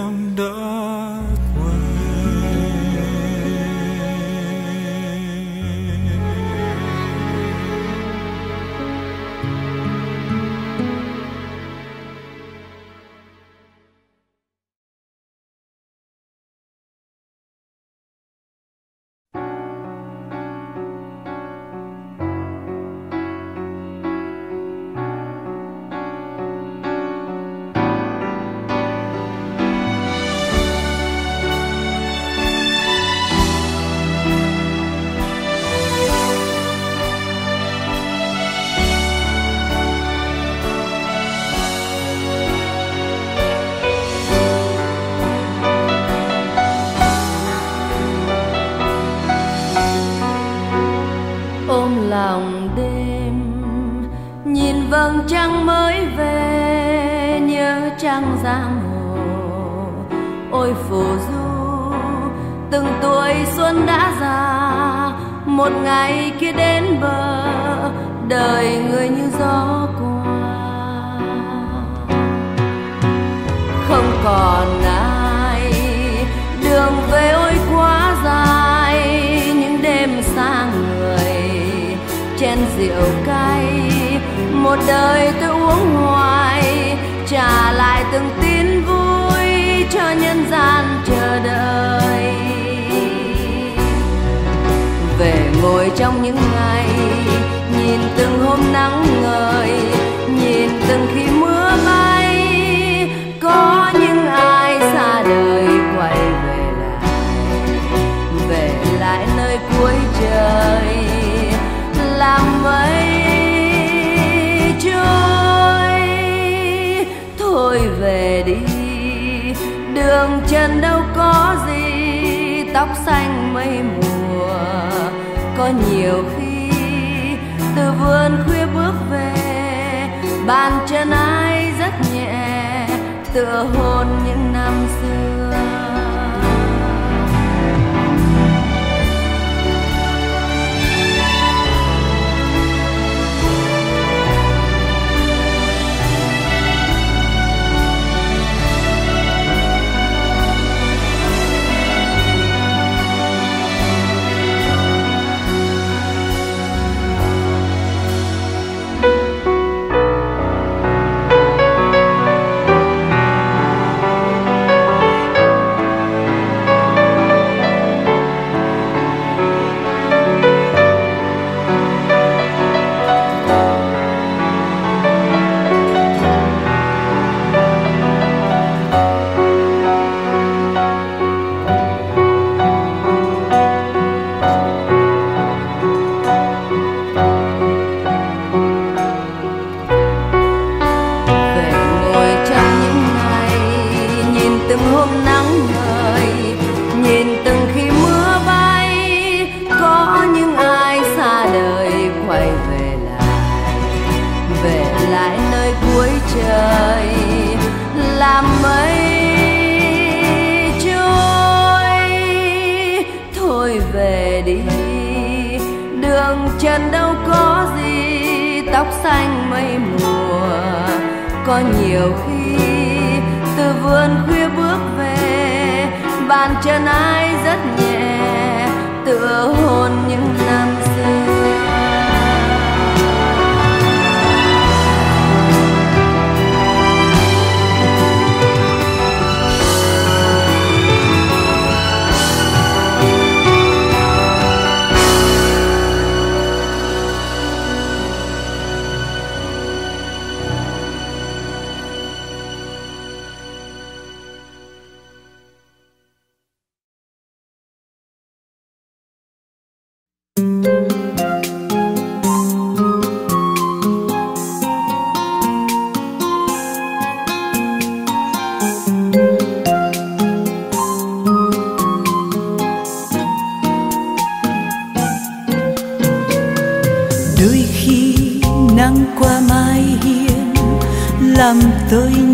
Trần đâu có gì, tóc xanh mây mùa. Có nhiều khi, từ vườn khuya bước về, bàn chân ai rất nhẹ, tựa hôn những năm estoy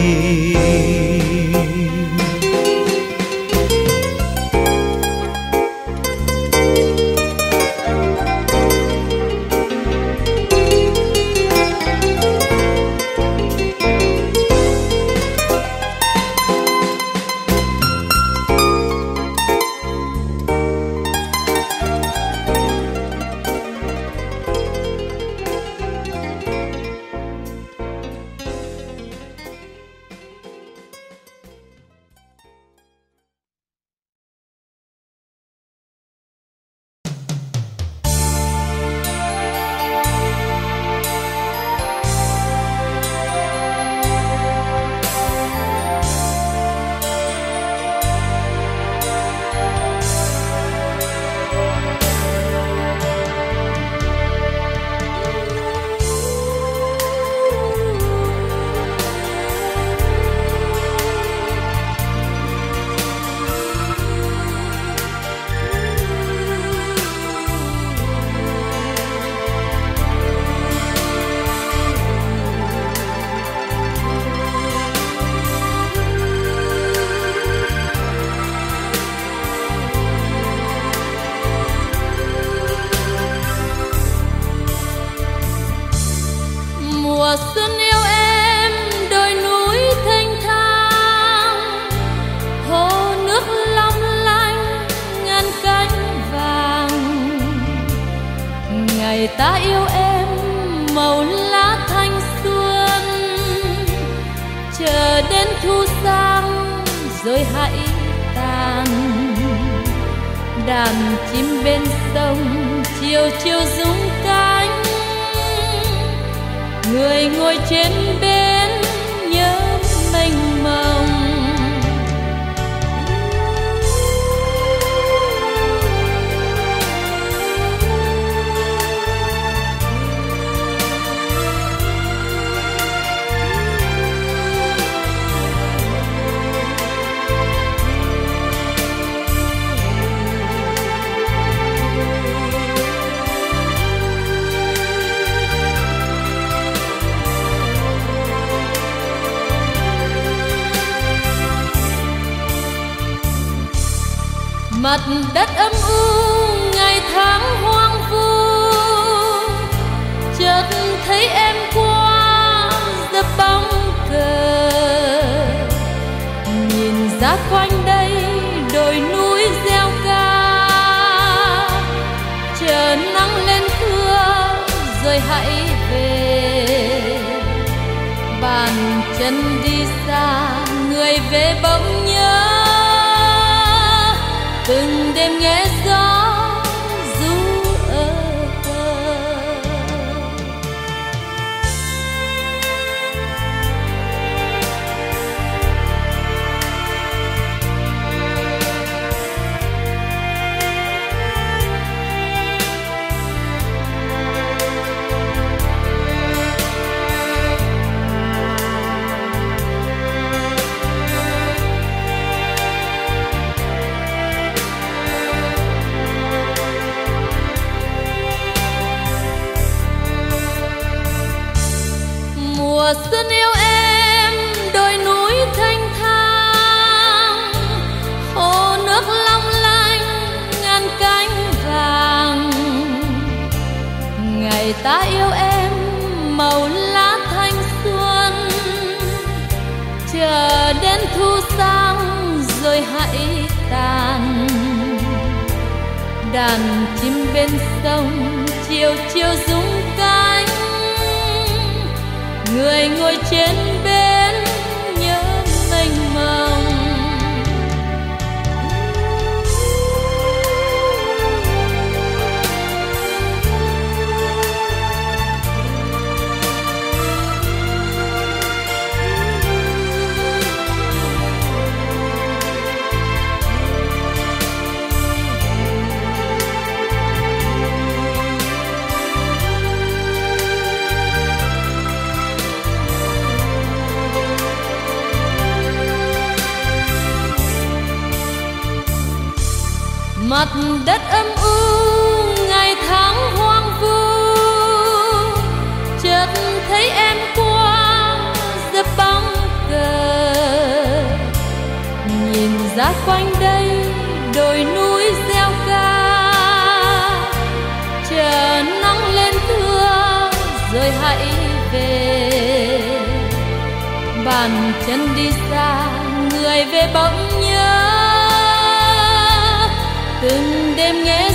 đi quanh đây, đồi núi gieo ca. Chờ nắng lên thưa rồi hãy về. Bàn chân đi xa, người về bỗng nhớ. Từng đêm nghe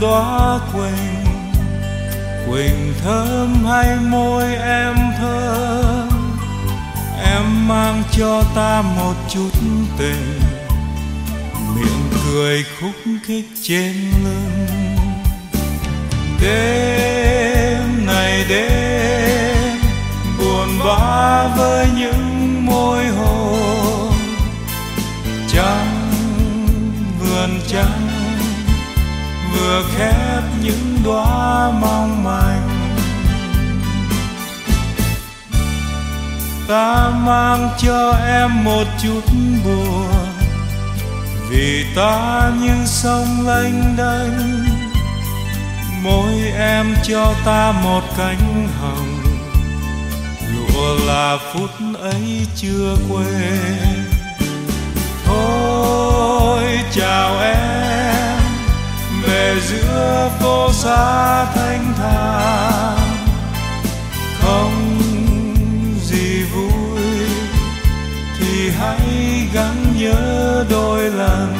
đóa quỳnh quỳnh thơm hay môi em thơm. Em mang cho ta một chút tình, miệng cười khúc khích trên em một chút buồn. Vì ta như sông lênh đênh môi em cho ta một cánh hồng. Lụa là phút ấy chưa quên. Thôi, chào em, về giữa phố xa thanh thang nhớ đôi lần.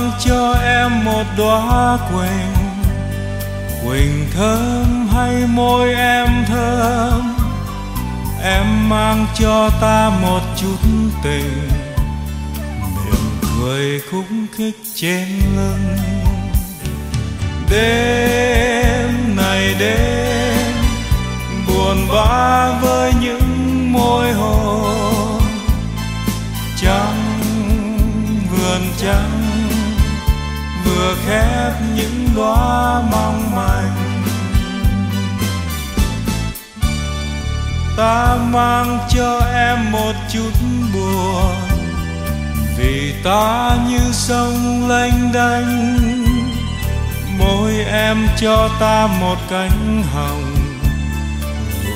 Mang cho em một đóa quỳnh. Quỳnh thơm hay môi em thơm? Em mang cho ta một chút tình. Miệng cười khúc khích trên lưng. Đêm này đêm, buồn bã với những môi hồn trắng vườn trắng vừa khép những đóa mong manh. Ta mang cho em một chút buồn, vì ta như sông lênh đênh. Môi em cho ta một cánh hồng,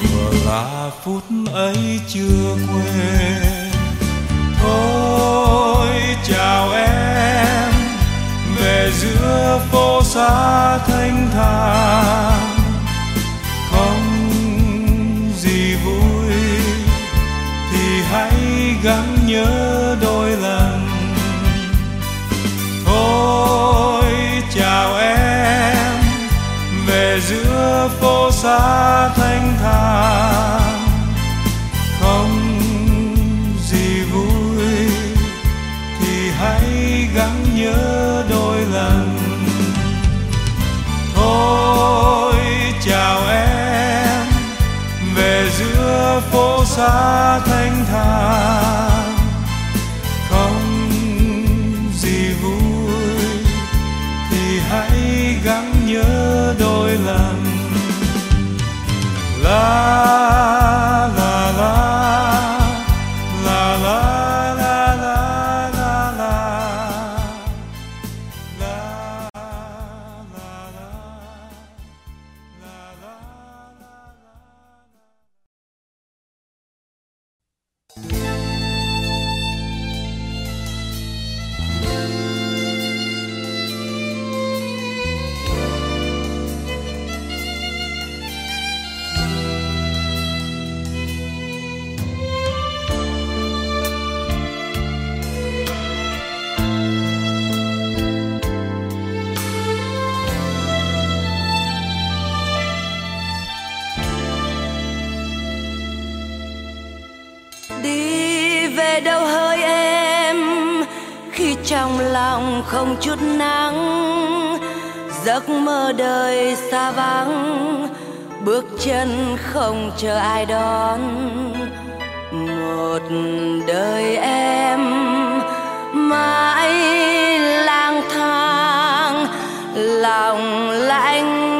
vừa là phút ấy chưa quên. Thôi, chào em về giữa phố xa thanh thang không gì vui thì hãy gắng nhớ đôi lần. Thôi, chào em, về giữa phố xa thanh thang xa thanh thản. Không chút nắng. Giấc mơ đời xa vắng, bước chân không chờ ai đón. Một đời em mãi lang thang, lòng lạnh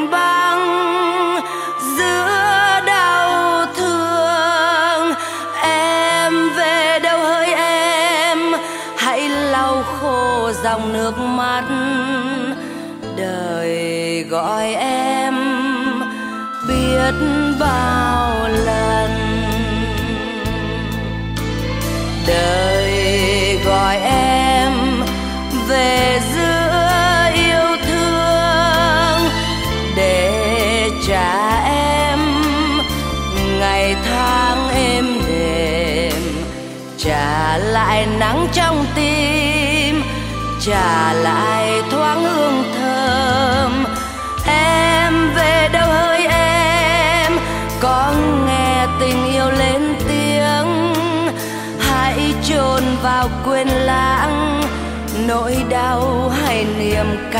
dòng nước mắt. Đời gọi em biết bao lần. Đời gọi em về giữa yêu thương. Để trả em ngày tháng êm đềm. Trả lại nắng trong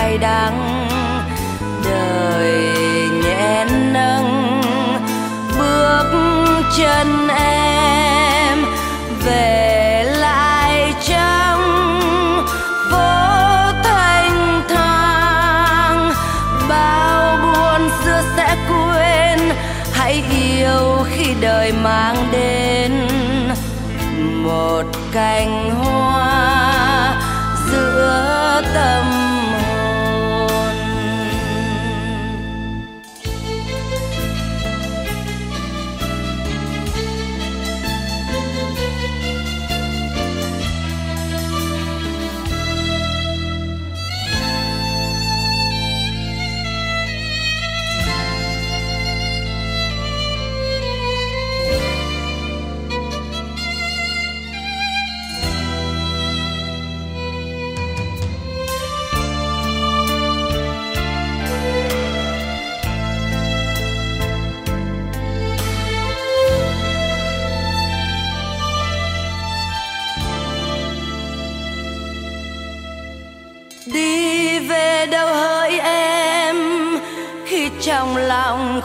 cay đắng. Đời nhẹ nâng bước chân em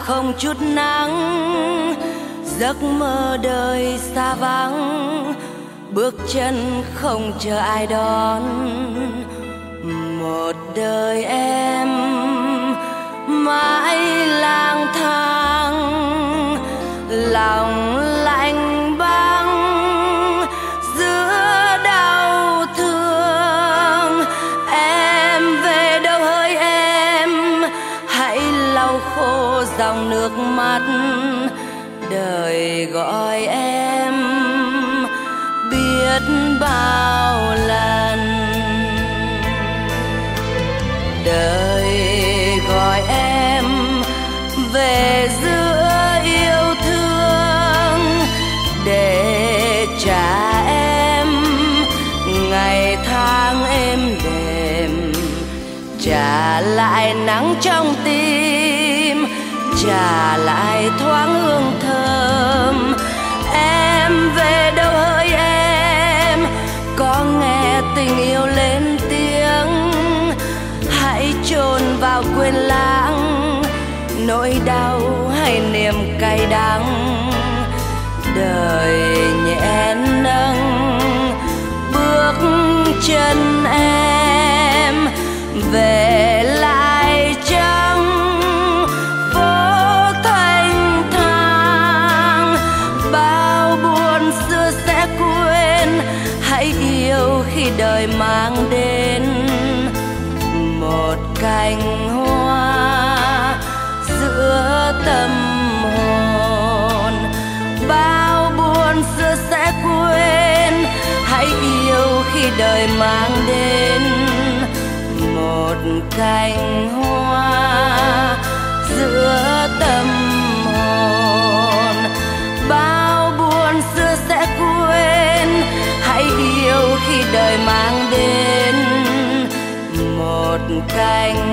không chút nắng, giấc mơ đời xa vắng, bước chân không chờ ai đón. Một đời em mãi lang thang, lòng lạnh đời gọi em biết bao lần. Đời gọi em về giữa yêu thương để trả em ngày tháng êm đềm. Trả lại nắng trong tim, trả lại thoáng hương quên lãng nỗi đau hay niềm cay đắng. Đời nhẹ nâng, bước chân em về đời mang đến một cành hoa giữa tâm hồn. Bao buồn xưa sẽ quên, hãy yêu khi đời mang đến một cành